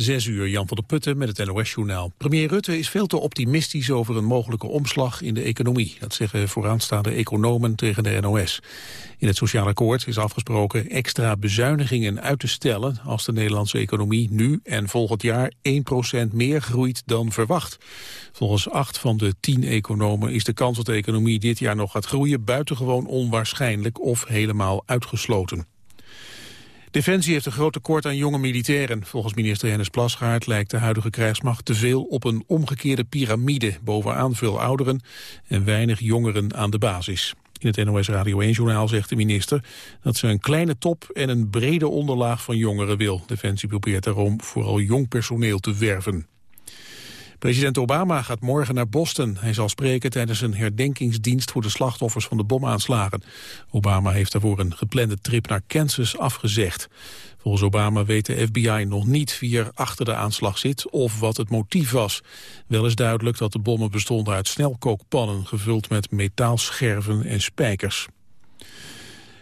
Zes uur, Jan van der Putten met het NOS-journaal. Premier Rutte is veel te optimistisch over een mogelijke omslag in de economie. Dat zeggen vooraanstaande economen tegen de NOS. In het sociaal akkoord is afgesproken extra bezuinigingen uit te stellen... als de Nederlandse economie nu en volgend jaar 1% meer groeit dan verwacht. Volgens acht van de tien economen is de kans dat de economie dit jaar nog gaat groeien... buitengewoon onwaarschijnlijk of helemaal uitgesloten. Defensie heeft een groot tekort aan jonge militairen. Volgens minister Hennis Plasgaard lijkt de huidige krijgsmacht te veel op een omgekeerde piramide. Bovenaan veel ouderen en weinig jongeren aan de basis. In het NOS Radio 1-journaal zegt de minister dat ze een kleine top en een brede onderlaag van jongeren wil. Defensie probeert daarom vooral jong personeel te werven. President Obama gaat morgen naar Boston. Hij zal spreken tijdens een herdenkingsdienst voor de slachtoffers van de bomaanslagen. Obama heeft daarvoor een geplande trip naar Kansas afgezegd. Volgens Obama weet de FBI nog niet wie er achter de aanslag zit of wat het motief was. Wel is duidelijk dat de bommen bestonden uit snelkookpannen gevuld met metaalscherven en spijkers.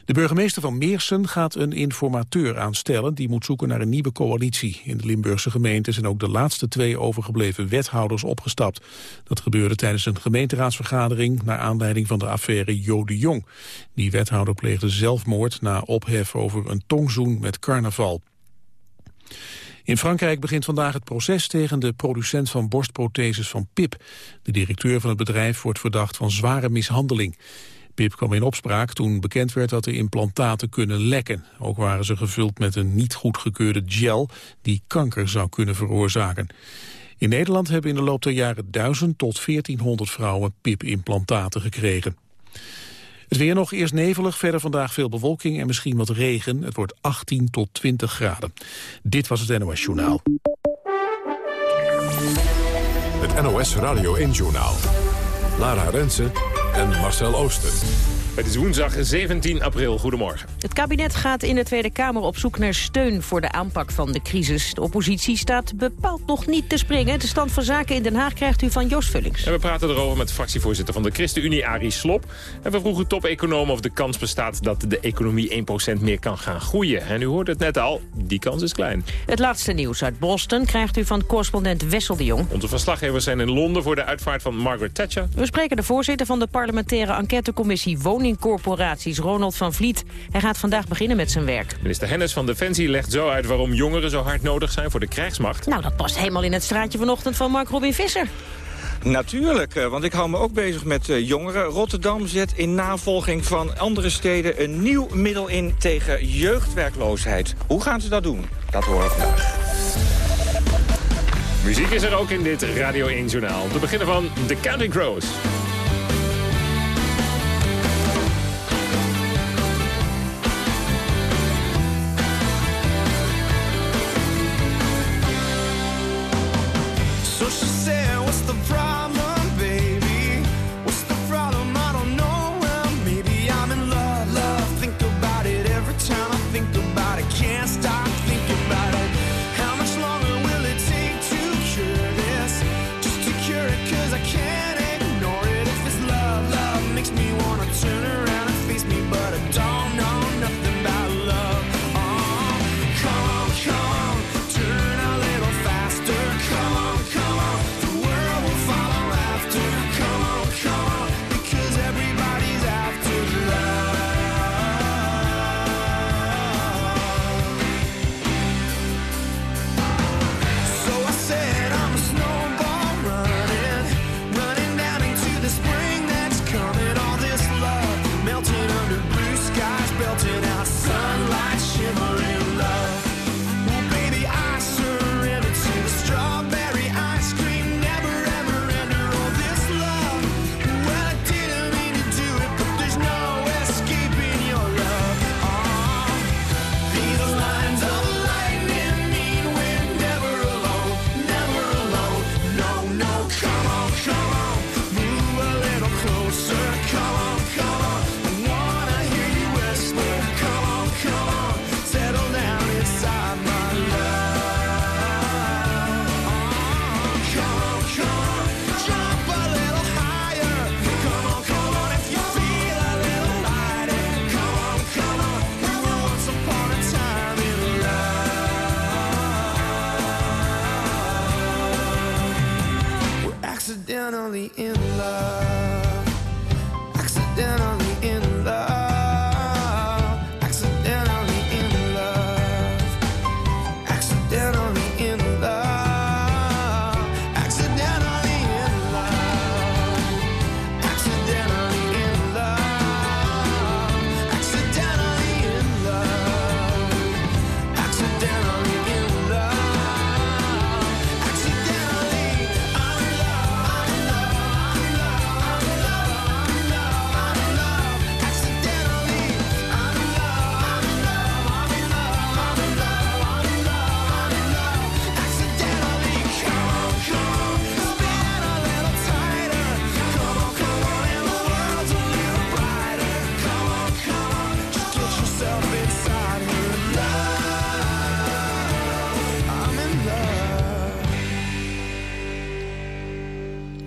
De burgemeester van Meersen gaat een informateur aanstellen... die moet zoeken naar een nieuwe coalitie. In de Limburgse gemeente zijn ook de laatste twee overgebleven wethouders opgestapt. Dat gebeurde tijdens een gemeenteraadsvergadering... naar aanleiding van de affaire Jode Jong. Die wethouder pleegde zelfmoord na ophef over een tongzoen met carnaval. In Frankrijk begint vandaag het proces tegen de producent van borstprotheses van PIP. De directeur van het bedrijf wordt verdacht van zware mishandeling. Pip kwam in opspraak toen bekend werd dat de implantaten kunnen lekken. Ook waren ze gevuld met een niet goedgekeurde gel die kanker zou kunnen veroorzaken. In Nederland hebben in de loop der jaren 1000 tot 1400 vrouwen PIP-implantaten gekregen. Het weer nog eerst nevelig, verder vandaag veel bewolking en misschien wat regen. Het wordt 18 tot 20 graden. Dit was het NOS Journaal. Het NOS Radio 1 Journaal. Lara Rensen en Marcel Ooster. Het is woensdag 17 april. Goedemorgen. Het kabinet gaat in de Tweede Kamer op zoek naar steun voor de aanpak van de crisis. De oppositie staat bepaald nog niet te springen. De stand van zaken in Den Haag krijgt u van Joost Vullings. En we praten erover met fractievoorzitter van de ChristenUnie, Arie Slop. En we vroegen top-economen of de kans bestaat dat de economie 1% meer kan gaan groeien. En u hoort het net al, die kans is klein. Het laatste nieuws uit Boston krijgt u van correspondent Wessel de Jong. Onze verslaggevers zijn in Londen voor de uitvaart van Margaret Thatcher. We spreken de voorzitter van de parlementaire enquêtecommissie Woning woningcorporaties, Ronald van Vliet. Hij gaat vandaag beginnen met zijn werk. Minister Hennis van Defensie legt zo uit waarom jongeren zo hard nodig zijn voor de krijgsmacht. Nou, dat past helemaal in het straatje vanochtend van Mark Robin Visser. Natuurlijk, eh, want ik hou me ook bezig met eh, jongeren. Rotterdam zet in navolging van andere steden een nieuw middel in tegen jeugdwerkloosheid. Hoe gaan ze dat doen? Dat horen we vandaag. Muziek is er ook in dit Radio 1 Journaal. Te beginnen van The Counting Crows.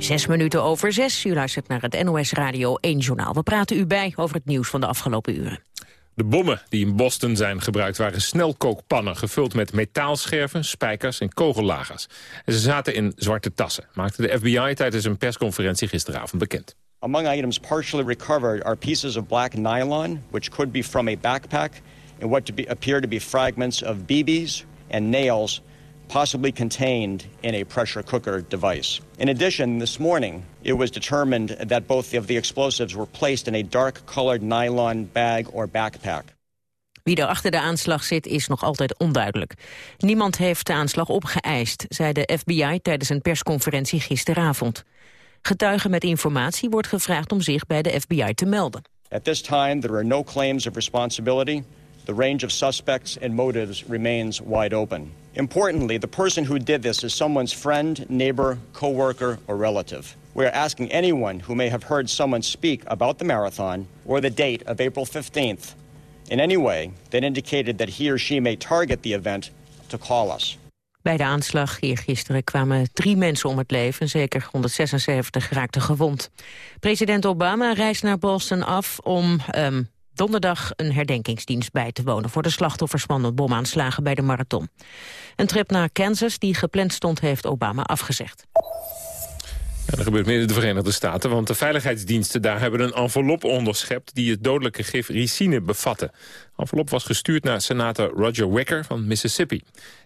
Zes minuten over zes. U luistert naar het NOS Radio 1 Journaal. We praten u bij over het nieuws van de afgelopen uren. De bommen die in Boston zijn gebruikt waren snelkookpannen... gevuld met metaalscherven, spijkers en kogellagers. En ze zaten in zwarte tassen, maakte de FBI tijdens een persconferentie gisteravond bekend. Among items partially recovered are pieces of black nylon, which could be from a backpack, and what to be, appear to be fragments of BBs and nails, possibly contained in a pressure cooker device. In addition, this morning, it was determined that both of the explosives were placed in a dark-colored nylon bag or backpack. Wie er achter de aanslag zit is nog altijd onduidelijk. Niemand heeft de aanslag opgeëist, zei de FBI tijdens een persconferentie gisteravond. Getuigen met informatie wordt gevraagd om zich bij de FBI te melden. At this time, there are no claims of responsibility. The range of suspects and motives remains wide open. Importantly, the person who did this is someone's friend, neighbor, coworker, or relative. We are asking anyone who may have heard someone speak about the marathon or the date of April 15th in any way that indicated that he or she may target the event to call us. Bij de aanslag eergisteren kwamen drie mensen om het leven... en zeker 176 raakten gewond. President Obama reist naar Boston af om ehm, donderdag een herdenkingsdienst bij te wonen... voor de slachtoffers van de bomaanslagen bij de marathon. Een trip naar Kansas die gepland stond heeft Obama afgezegd. Dat gebeurt meer in de Verenigde Staten, want de veiligheidsdiensten daar hebben een envelop onderschept die het dodelijke gif ricine bevatte. De envelop was gestuurd naar senator Roger Wicker van Mississippi.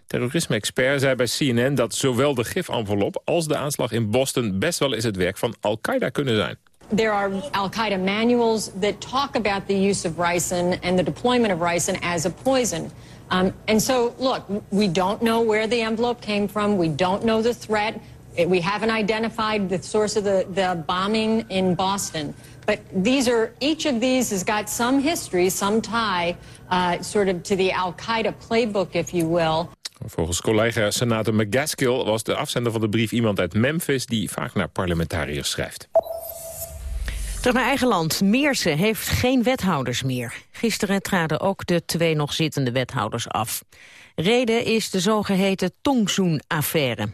Terrorisme-expert zei bij CNN dat zowel de gifenvelop als de aanslag in Boston best wel eens het werk van Al-Qaeda kunnen zijn. There are Al Qaeda manuals that talk about the use of ricin and the deployment of ricin as a poison. Um, and so, look, we don't know where the envelope came from. We don't know the threat. We haven't identified the source of the, the bombing in Boston. But these are each of these has got some history, some tie, uh, sort of to the Al Qaeda playbook, if you will. Volgens collega senator McGaskill was de afzender van de brief iemand uit Memphis... die vaak naar parlementariërs schrijft. Terug naar eigen land. Meersen heeft geen wethouders meer. Gisteren traden ook de twee nog zittende wethouders af. Reden is de zogeheten Tongzoen-affaire.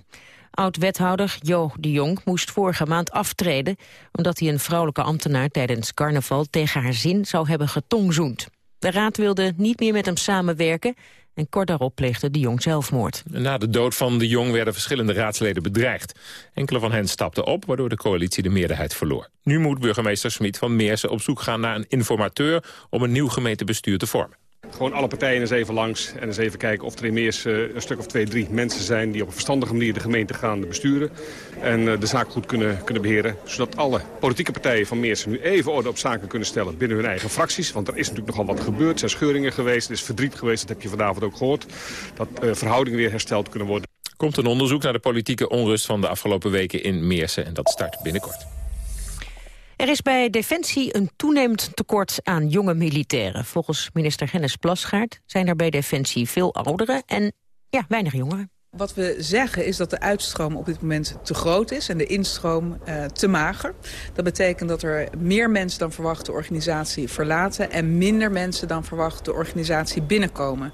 Oud-wethouder Jo de Jong moest vorige maand aftreden... omdat hij een vrouwelijke ambtenaar tijdens carnaval tegen haar zin zou hebben getongzoend. De raad wilde niet meer met hem samenwerken... en kort daarop pleegde de Jong zelfmoord. Na de dood van de Jong werden verschillende raadsleden bedreigd. Enkele van hen stapten op, waardoor de coalitie de meerderheid verloor. Nu moet burgemeester Smit van Meersen op zoek gaan naar een informateur... om een nieuw gemeentebestuur te vormen. Gewoon alle partijen eens even langs en eens even kijken of er in Meers een stuk of twee, drie mensen zijn... die op een verstandige manier de gemeente gaan besturen. En eh, de zaak goed kunnen, kunnen beheren. Zodat alle politieke partijen van Meers nu even orde op zaken kunnen stellen binnen hun eigen fracties. Want er is natuurlijk nogal wat gebeurd. Er zijn scheuringen geweest, er is verdriet geweest, dat heb je vanavond ook gehoord. Dat uh, verhoudingen weer hersteld kunnen worden. Komt een onderzoek naar de politieke onrust van de afgelopen weken in Meersen. En dat start binnenkort. Er is bij Defensie een toenemend tekort aan jonge militairen. Volgens minister Hennis Plasgaard zijn er bij Defensie veel ouderen en ja, weinig jongeren. Wat we zeggen is dat de uitstroom op dit moment te groot is en de instroom uh, te mager. Dat betekent dat er meer mensen dan verwacht de organisatie verlaten... en minder mensen dan verwacht de organisatie binnenkomen.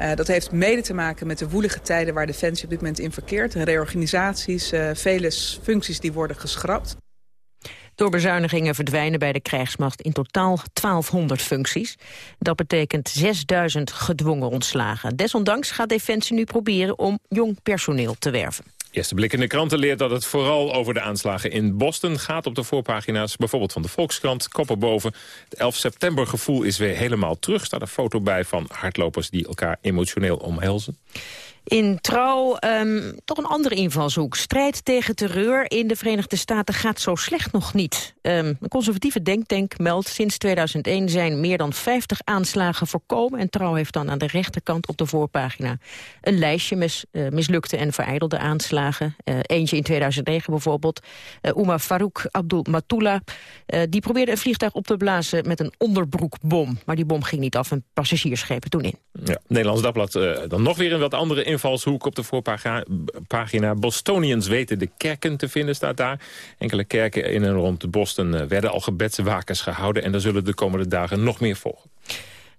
Uh, dat heeft mede te maken met de woelige tijden waar Defensie op dit moment in verkeert. Reorganisaties, uh, vele functies die worden geschrapt. Door bezuinigingen verdwijnen bij de krijgsmacht in totaal 1200 functies. Dat betekent 6000 gedwongen ontslagen. Desondanks gaat Defensie nu proberen om jong personeel te werven. Eerste blik in de kranten leert dat het vooral over de aanslagen in Boston gaat op de voorpagina's. Bijvoorbeeld van de Volkskrant, koppen boven. Het 11 september gevoel is weer helemaal terug. Staat een foto bij van hardlopers die elkaar emotioneel omhelzen. In Trouw ehm, toch een andere invalshoek. Strijd tegen terreur in de Verenigde Staten gaat zo slecht nog niet. Ehm, een conservatieve denktank meldt sinds 2001 zijn meer dan 50 aanslagen voorkomen. En Trouw heeft dan aan de rechterkant op de voorpagina een lijstje mis, eh, mislukte en vereidelde aanslagen. Eh, eentje in 2009 bijvoorbeeld. Uh, Umar Farouk Abdul Matula, die probeerde een vliegtuig op te blazen met een onderbroekbom. Maar die bom ging niet af en passagiers grepen toen in. Ja, Nederlands Dagblad dan nog weer een wat andere invalshoek op de voorpagina. Pagina. Bostonians weten de kerken te vinden, staat daar. Enkele kerken in en rond Boston eh, werden al gebedswakers gehouden... en er zullen de komende dagen nog meer volgen.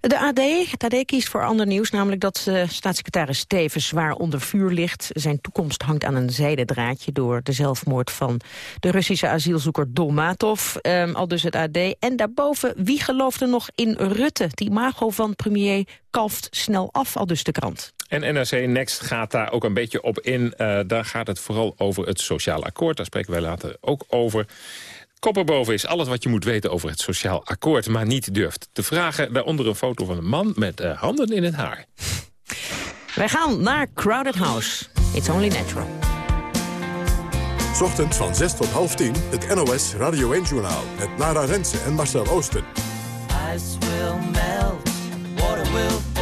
De AD, het AD kiest voor ander nieuws, namelijk dat uh, staatssecretaris Stevens zwaar onder vuur ligt. Zijn toekomst hangt aan een zijden draadje door de zelfmoord van de Russische asielzoeker Dolmatov. Um, al dus het AD. En daarboven, wie gelooft er nog in Rutte? Die imago van premier kalft snel af, al dus de krant. En NRC Next gaat daar ook een beetje op in. Uh, daar gaat het vooral over het sociaal akkoord. Daar spreken wij later ook over. Kop erboven is alles wat je moet weten over het sociaal akkoord... maar niet durft te vragen. Daaronder een foto van een man met uh, handen in het haar. Wij gaan naar Crowded House. It's only natural. Ochtends van 6 tot half 10, het NOS Radio 1-journaal... met Lara Rensen en Marcel Oosten. Ice will melt, water will.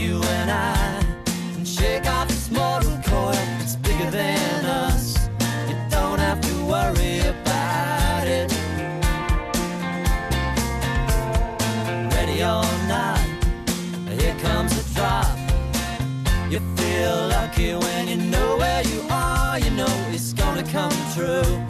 You and I can shake off this mortal coil. It's bigger than us. You don't have to worry about it. Ready or not, here comes the drop. You feel lucky when you know where you are. You know it's gonna come true.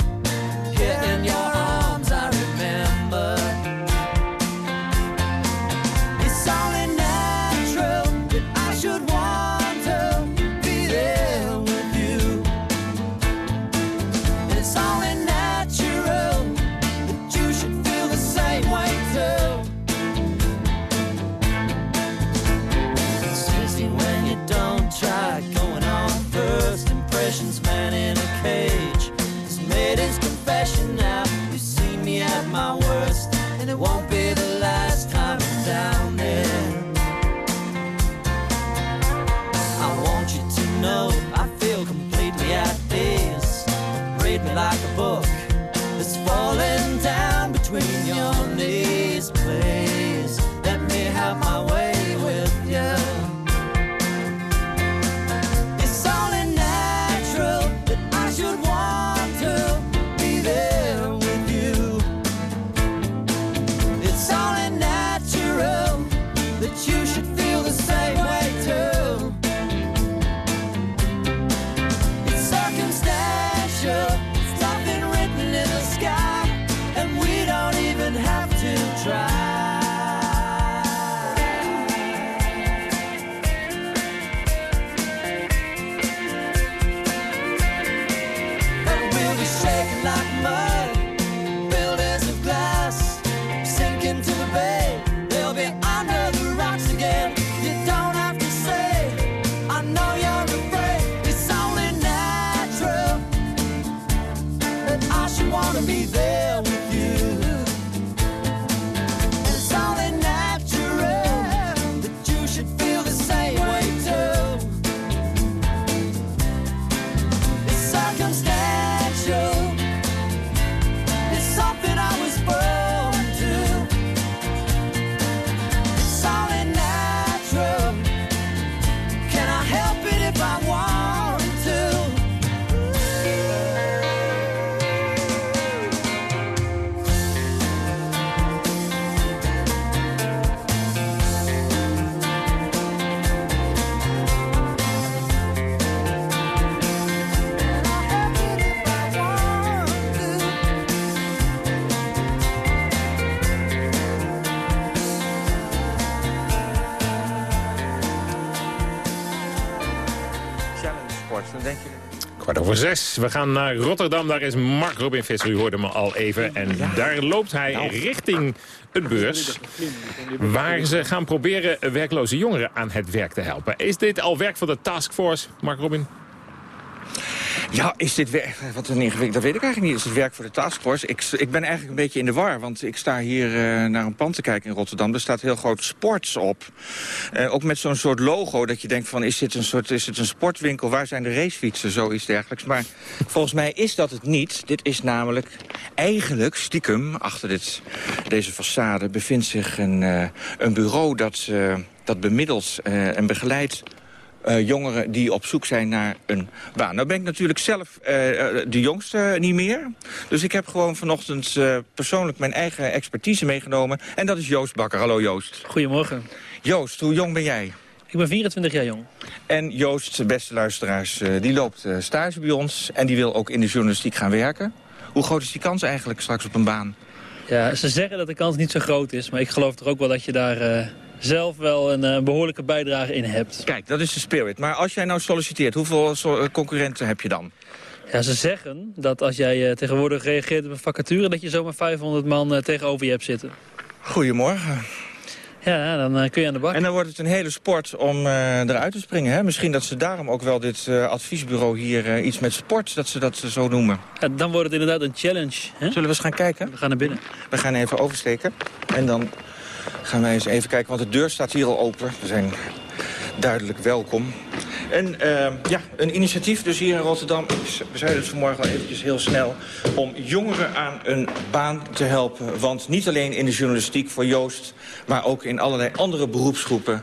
Zes. We gaan naar Rotterdam. Daar is Mark Robin Visser. U hoorde me al even. En daar loopt hij richting een beurs. Waar ze gaan proberen werkloze jongeren aan het werk te helpen. Is dit al werk van de taskforce, Mark Robin? Ja, is dit werk... Wat een ingewikkeld... Dat weet ik eigenlijk niet. Is het werk voor de taskforce? Ik, ik ben eigenlijk een beetje in de war. Want ik sta hier uh, naar een pand te kijken in Rotterdam. Er staat heel groot sports op. Uh, ook met zo'n soort logo dat je denkt van... Is dit, een soort, is het een sportwinkel? Waar zijn de racefietsen? Zoiets dergelijks. Maar volgens mij is dat het niet. Dit is namelijk eigenlijk stiekem... achter dit, deze façade bevindt zich een, uh, een bureau dat, dat bemiddelt en begeleidt uh, jongeren die op zoek zijn naar een baan. Nou ben ik natuurlijk zelf uh, de jongste niet meer. Dus ik heb gewoon vanochtend uh, persoonlijk mijn eigen expertise meegenomen. En dat is Joost Bakker. Hallo Joost. Goedemorgen. Joost, hoe jong ben jij? Ik ben 24 jaar jong. En Joost, beste luisteraars, die loopt stage bij ons. En die wil ook in de journalistiek gaan werken. Hoe groot is die kans eigenlijk straks op een baan? Ja, ze zeggen dat de kans niet zo groot is. Maar ik geloof toch ook wel dat je daar zelf wel een, een, behoorlijke bijdrage in hebt. Kijk, dat is de spirit. Maar als jij nou solliciteert, hoeveel so concurrenten heb je dan? Ja, ze zeggen dat als jij uh, tegenwoordig reageert op een vacature... dat je zomaar 500 man uh, tegenover je hebt zitten. Goedemorgen. Ja, dan uh, kun je aan de bak. En dan wordt het een hele sport om eruit te springen. Hè? Misschien dat ze daarom ook wel dit adviesbureau hier iets met sport, dat ze dat zo noemen. Ja, dan wordt het inderdaad een challenge. Hè? Zullen we eens gaan kijken? We gaan naar binnen. We gaan even oversteken. En dan gaan wij eens even kijken, want de deur staat hier al open. We zijn duidelijk welkom. En uh, ja, een initiatief dus hier in Rotterdam. We zeiden het vanmorgen al eventjes heel snel... om jongeren aan een baan te helpen. Want niet alleen in de journalistiek voor Joost... maar ook in allerlei andere beroepsgroepen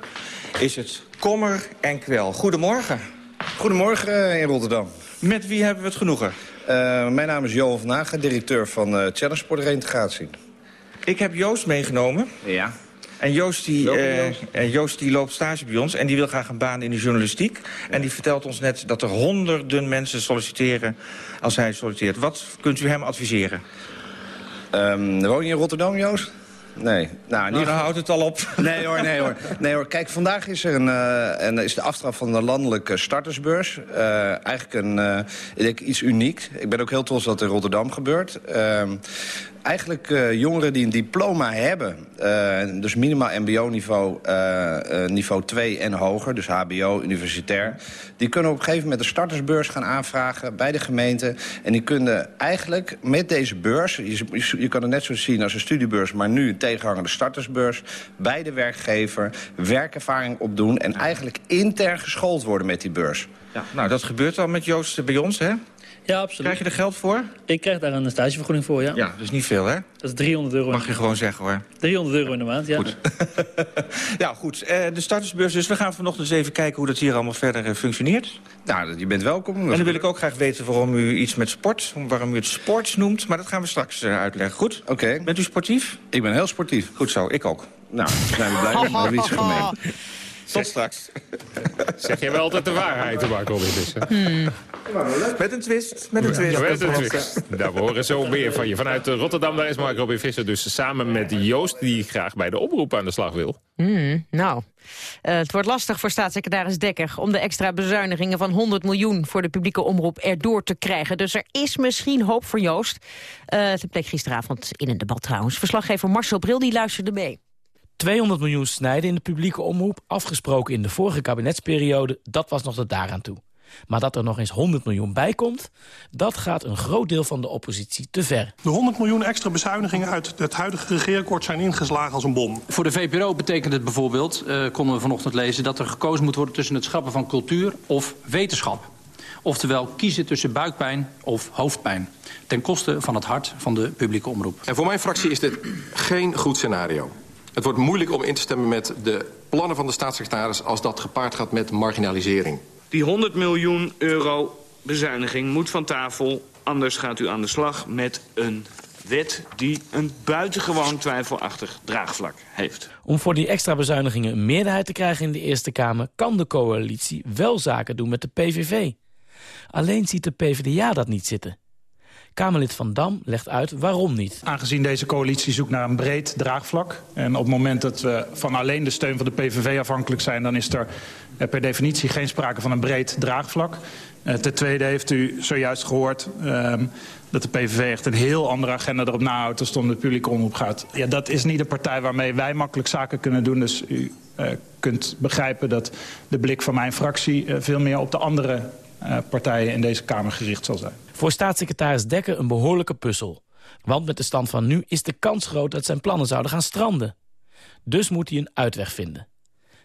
is het kommer en kwel. Goedemorgen. Goedemorgen in Rotterdam. Met wie hebben we het genoegen? Uh, mijn naam is Johan van Hagen, directeur van uh, Challenge Sport Reintegratie. Ik heb Joost meegenomen. Ja. En Joost die, uh, Joost die loopt stage bij ons en die wil graag een baan in de journalistiek. En die vertelt ons net dat er honderden mensen solliciteren als hij solliciteert. Wat kunt u hem adviseren? Um, woon je in Rotterdam, Joost? Nee. Nou, nou dan houdt het al op. Nee hoor, nee hoor. Nee, hoor. Kijk, vandaag is er een, uh, een, is de aftrap van de landelijke startersbeurs. Uh, eigenlijk een, uh, ik denk iets uniek. Ik ben ook heel trots dat het in Rotterdam gebeurt. Eigenlijk uh, jongeren die een diploma hebben, uh, dus minimaal mbo-niveau, uh, niveau 2 en hoger, dus hbo, universitair... die kunnen op een gegeven moment een startersbeurs gaan aanvragen bij de gemeente. En die kunnen eigenlijk met deze beurs, je, je kan het net zo zien als een studiebeurs... maar nu een tegenhangende startersbeurs, bij de werkgever werkervaring opdoen... en eigenlijk intern geschoold worden met die beurs. Ja, nou, dat gebeurt al met Joost bij ons, hè? Ja, absoluut. Krijg je er geld voor? Ik krijg daar een stagevergoeding voor, ja. Ja, dus niet veel, hè? Dat is 300 euro. Mag je gewoon zeggen, hoor. 300 euro in de maand, ja. Goed. ja, goed. Uh, de startersbeurs, dus we gaan vanochtend eens even kijken hoe dat hier allemaal verder uh, functioneert. Nou, je bent welkom. En dan wil ik ook graag weten waarom u iets met sport, waarom u het sports noemt. Maar dat gaan we straks uh, uitleggen. Goed? Oké. Okay. Bent u sportief? Ik ben heel sportief. Goed zo, ik ook. Nou, zijn we blij mee, maar iets gemeen. Tot straks. Zeg je wel altijd de waarheid, te maken Robin Visser? Hmm. Met een twist, met een twist. Ja, met een twist. Daar we horen zo meer van je. Vanuit Rotterdam, daar is Mark Robin Visser dus samen met Joost... die graag bij de oproep aan de slag wil. Hmm, nou, uh, het wordt lastig voor staatssecretaris Dekker... om de extra bezuinigingen van 100 miljoen voor de publieke omroep erdoor te krijgen. Dus er is misschien hoop voor Joost. Uh, het bleek gisteravond in een debat trouwens. Verslaggever Marcel Bril die luisterde mee. 200 miljoen snijden in de publieke omroep, afgesproken in de vorige kabinetsperiode, dat was nog tot daaraan toe. Maar dat er nog eens 100 miljoen bij komt, dat gaat een groot deel van de oppositie te ver. De 100 miljoen extra bezuinigingen uit het huidige regeerakkoord zijn ingeslagen als een bom. Voor de VPRO betekent het bijvoorbeeld, uh, konden we vanochtend lezen... dat er gekozen moet worden tussen het schrappen van cultuur of wetenschap. Oftewel kiezen tussen buikpijn of hoofdpijn. Ten koste van het hart van de publieke omroep. En voor mijn fractie is dit geen goed scenario. Het wordt moeilijk om in te stemmen met de plannen van de staatssecretaris... als dat gepaard gaat met marginalisering. Die 100 miljoen euro bezuiniging moet van tafel. Anders gaat u aan de slag met een wet die een buitengewoon twijfelachtig draagvlak heeft. Om voor die extra bezuinigingen een meerderheid te krijgen in de Eerste Kamer... kan de coalitie wel zaken doen met de PVV. Alleen ziet de PvdA dat niet zitten. Kamerlid Van Dam legt uit waarom niet. Aangezien deze coalitie zoekt naar een breed draagvlak... en op het moment dat we van alleen de steun van de PVV afhankelijk zijn... dan is er per definitie geen sprake van een breed draagvlak. Uh, ten tweede heeft u zojuist gehoord... Uh, dat de PVV echt een heel andere agenda erop nahoudt... als het om de publieke omroep gaat. Ja, dat is niet een partij waarmee wij makkelijk zaken kunnen doen. Dus u uh, kunt begrijpen dat de blik van mijn fractie... veel meer op de andere eh, partijen in deze Kamer gericht zal zijn. Voor staatssecretaris Dekker een behoorlijke puzzel. Want met de stand van nu is de kans groot dat zijn plannen zouden gaan stranden. Dus moet hij een uitweg vinden.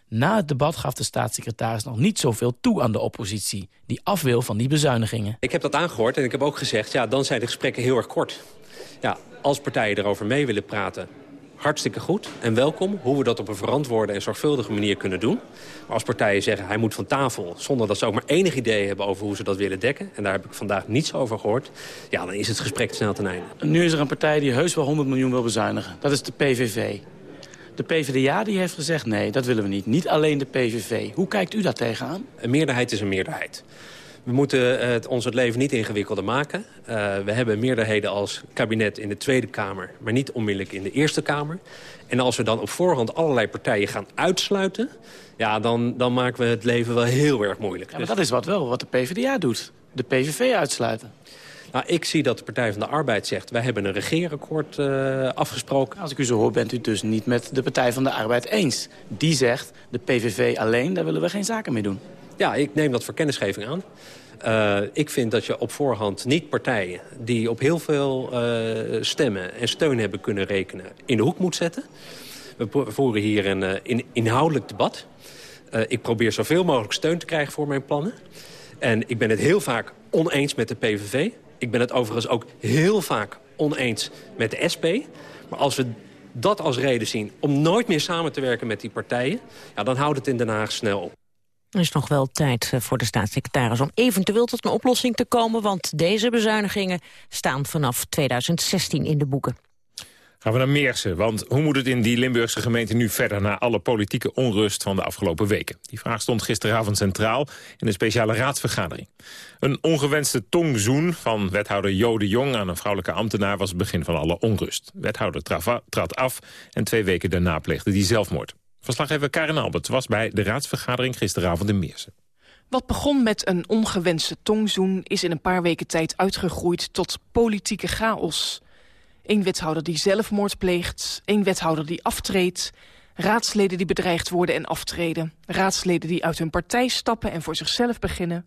Na het debat gaf de staatssecretaris nog niet zoveel toe aan de oppositie... die af wil van die bezuinigingen. Ik heb dat aangehoord en ik heb ook gezegd... ja, dan zijn de gesprekken heel erg kort. Ja, als partijen erover mee willen praten, hartstikke goed en welkom. Hoe we dat op een verantwoorde en zorgvuldige manier kunnen doen. Maar als partijen zeggen hij moet van tafel... zonder dat ze ook maar enig idee hebben over hoe ze dat willen dekken... en daar heb ik vandaag niets over gehoord... ja, dan is het gesprek snel ten einde. Nu is er een partij die heus wel 100 miljoen wil bezuinigen. Dat is de PVV. De PvdA die heeft gezegd nee, dat willen we niet. Niet alleen de PVV. Hoe kijkt u daar tegenaan? Een meerderheid is een meerderheid. We moeten eh, het, ons het leven niet ingewikkelder maken. Uh, we hebben meerderheden als kabinet in de Tweede Kamer... maar niet onmiddellijk in de Eerste Kamer. En als we dan op voorhand allerlei partijen gaan uitsluiten... ja, dan, dan maken we het leven wel heel erg moeilijk. Ja, maar dat is wat wel wat de PvdA doet. De PVV uitsluiten. Nou, ik zie dat de Partij van de Arbeid zegt... wij hebben een regeerakkoord uh, afgesproken. Als ik u zo hoor, bent u dus niet met de Partij van de Arbeid eens. Die zegt, de PVV alleen, daar willen we geen zaken mee doen. Ja, ik neem dat voor kennisgeving aan. Uh, ik vind dat je op voorhand niet partijen die op heel veel uh, stemmen en steun hebben kunnen rekenen... in de hoek moet zetten. We voeren hier een in, inhoudelijk debat. ik probeer zoveel mogelijk steun te krijgen voor mijn plannen. En ik ben het heel vaak oneens met de PVV. Ik ben het overigens ook heel vaak oneens met de SP. Maar als we dat als reden zien om nooit meer samen te werken met die partijen... Ja, dan houdt het in Den Haag snel op. Er is nog wel tijd eh, voor de staatssecretaris om eventueel tot een oplossing te komen... want deze bezuinigingen staan vanaf 2016 in de boeken. Gaan we naar Meersen, want hoe moet het in die Limburgse gemeente nu verder... na alle politieke onrust van de afgelopen weken? Die vraag stond gisteravond centraal in een speciale raadsvergadering. Een ongewenste tongzoen van wethouder Jo de Jong aan een vrouwelijke ambtenaar... was het begin van alle onrust. Wethouder trad af en twee weken daarna pleegde die zelfmoord. Verslaggever Karin Albert was bij de raadsvergadering gisteravond in Meersen. Wat begon met een ongewenste tongzoen is in een paar weken tijd uitgegroeid tot politieke chaos. Eén wethouder die zelfmoord pleegt, één wethouder die aftreedt... raadsleden die bedreigd worden en aftreden... raadsleden die uit hun partij stappen en voor zichzelf beginnen.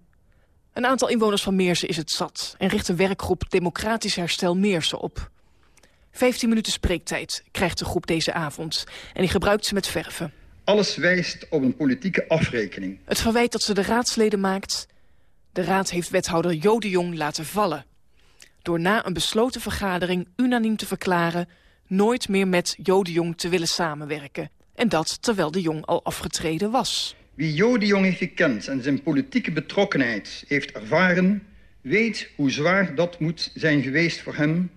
Een aantal inwoners van Meersen is het zat... en richt een werkgroep Democratisch Herstel Meersen op. 15 minuten spreektijd krijgt de groep deze avond. En die gebruikt ze met verven. Alles wijst op een politieke afrekening. Het verwijt dat ze de raadsleden maakt... de raad heeft wethouder Jo de Jong laten vallen door na een besloten vergadering unaniem te verklaren... nooit meer met Jo de Jong te willen samenwerken. En dat terwijl de Jong al afgetreden was. Wie Jo de Jong heeft gekend en zijn politieke betrokkenheid heeft ervaren... weet hoe zwaar dat moet zijn geweest voor hem.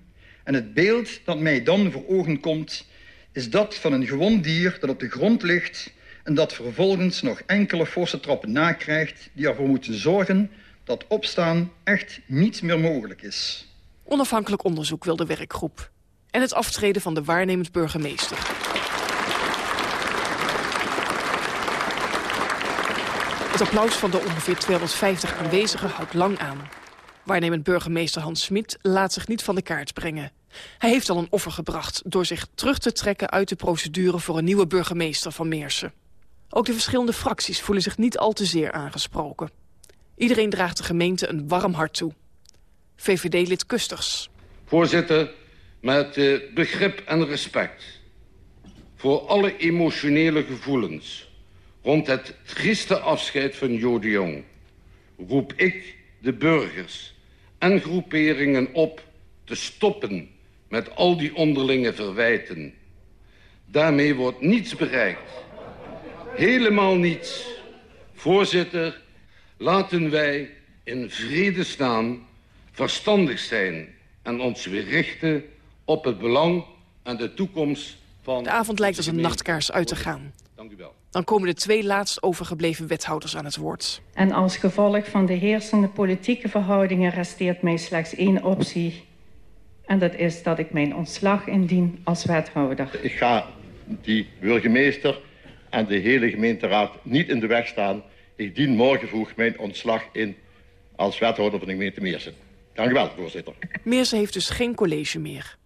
En het beeld dat mij dan voor ogen komt... is dat van een gewond dier dat op de grond ligt... en dat vervolgens nog enkele forse trappen nakrijgt... die ervoor moeten zorgen dat opstaan echt niet meer mogelijk is. Onafhankelijk onderzoek wil de werkgroep. En het aftreden van de waarnemend burgemeester. Het applaus van de ongeveer 250 aanwezigen houdt lang aan. Waarnemend burgemeester Hans Smit laat zich niet van de kaart brengen. Hij heeft al een offer gebracht door zich terug te trekken uit de procedure voor een nieuwe burgemeester van Meersen. Ook de verschillende fracties voelen zich niet al te zeer aangesproken. Iedereen draagt de gemeente een warm hart toe. VVD-lid Kusters. Voorzitter, met uh, begrip en respect voor alle emotionele gevoelens rond het trieste afscheid van Jo de Jong roep ik de burgers en groeperingen op te stoppen met al die onderlinge verwijten. Daarmee wordt niets bereikt. Helemaal niets. Voorzitter, laten wij in vrede staan verstandig zijn en ons weer richten op het belang en de toekomst. De avond lijkt als een nachtkaars uit te gaan. Dank u wel. Dan komen de twee laatst overgebleven wethouders aan het woord. En als gevolg van de heersende politieke verhoudingen resteert mij slechts één optie. En dat is dat ik mijn ontslag indien als wethouder. Ik ga die burgemeester en de hele gemeenteraad niet in de weg staan. Ik dien morgen vroeg mijn ontslag in als wethouder van de gemeente Meersen. Dank u wel, voorzitter. Meersen heeft dus geen college meer.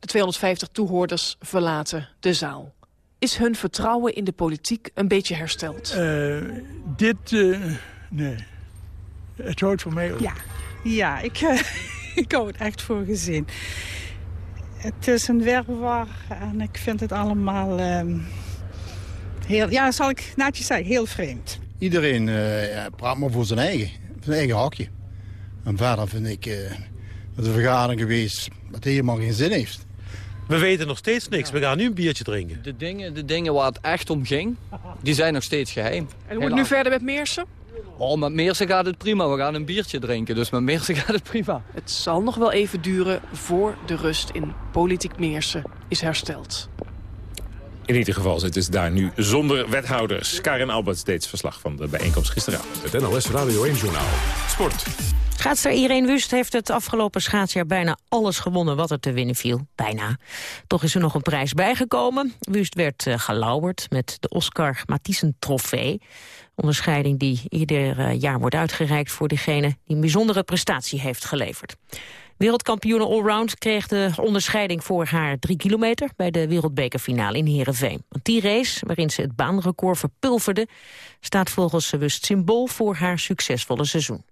De 250 toehoorders verlaten de zaal. Is hun vertrouwen in de politiek een beetje hersteld? Uh, dit, uh, nee. Het hoort voor mij ook. Ja, ja ik, eh, ik hou het echt voor gezin. Het is een werkwaar en ik vind het allemaal ehm, heel, ja, zal ik netjes zeggen, heel vreemd. Iedereen eh, praat maar voor zijn eigen, zijn eigen hakje. En verder vind ik eh dat een vergadering geweest dat helemaal geen zin heeft. We weten nog steeds niks. We gaan nu een biertje drinken. De dingen, de dingen waar het echt om ging, die zijn nog steeds geheim. En hoe het nu verder met Meersen? Oh, met Meersen gaat het prima. We gaan een biertje drinken, dus met Meersen gaat het prima. Het zal nog wel even duren voor de rust in politiek Meersen is hersteld. In ieder geval zitten ze daar nu zonder wethouders. Karin Alberts deed verslag van de bijeenkomst gisteravond. Het NOS Radio 1-journaal. Sport. Schaatster Irene Wust heeft het afgelopen schaatsjaar bijna alles gewonnen wat er te winnen viel. Bijna. Toch is er nog een prijs bijgekomen. Wust werd uh, gelauwerd met de Oscar Mathiesen trofee. Onderscheiding die ieder uh, jaar wordt uitgereikt voor degene die een bijzondere prestatie heeft geleverd. Wereldkampioene Allround kreeg de onderscheiding voor haar drie kilometer bij de wereldbekerfinale in Heerenveen. Want die race, waarin ze het baanrecord verpulverde, staat volgens Wust symbool voor haar succesvolle seizoen.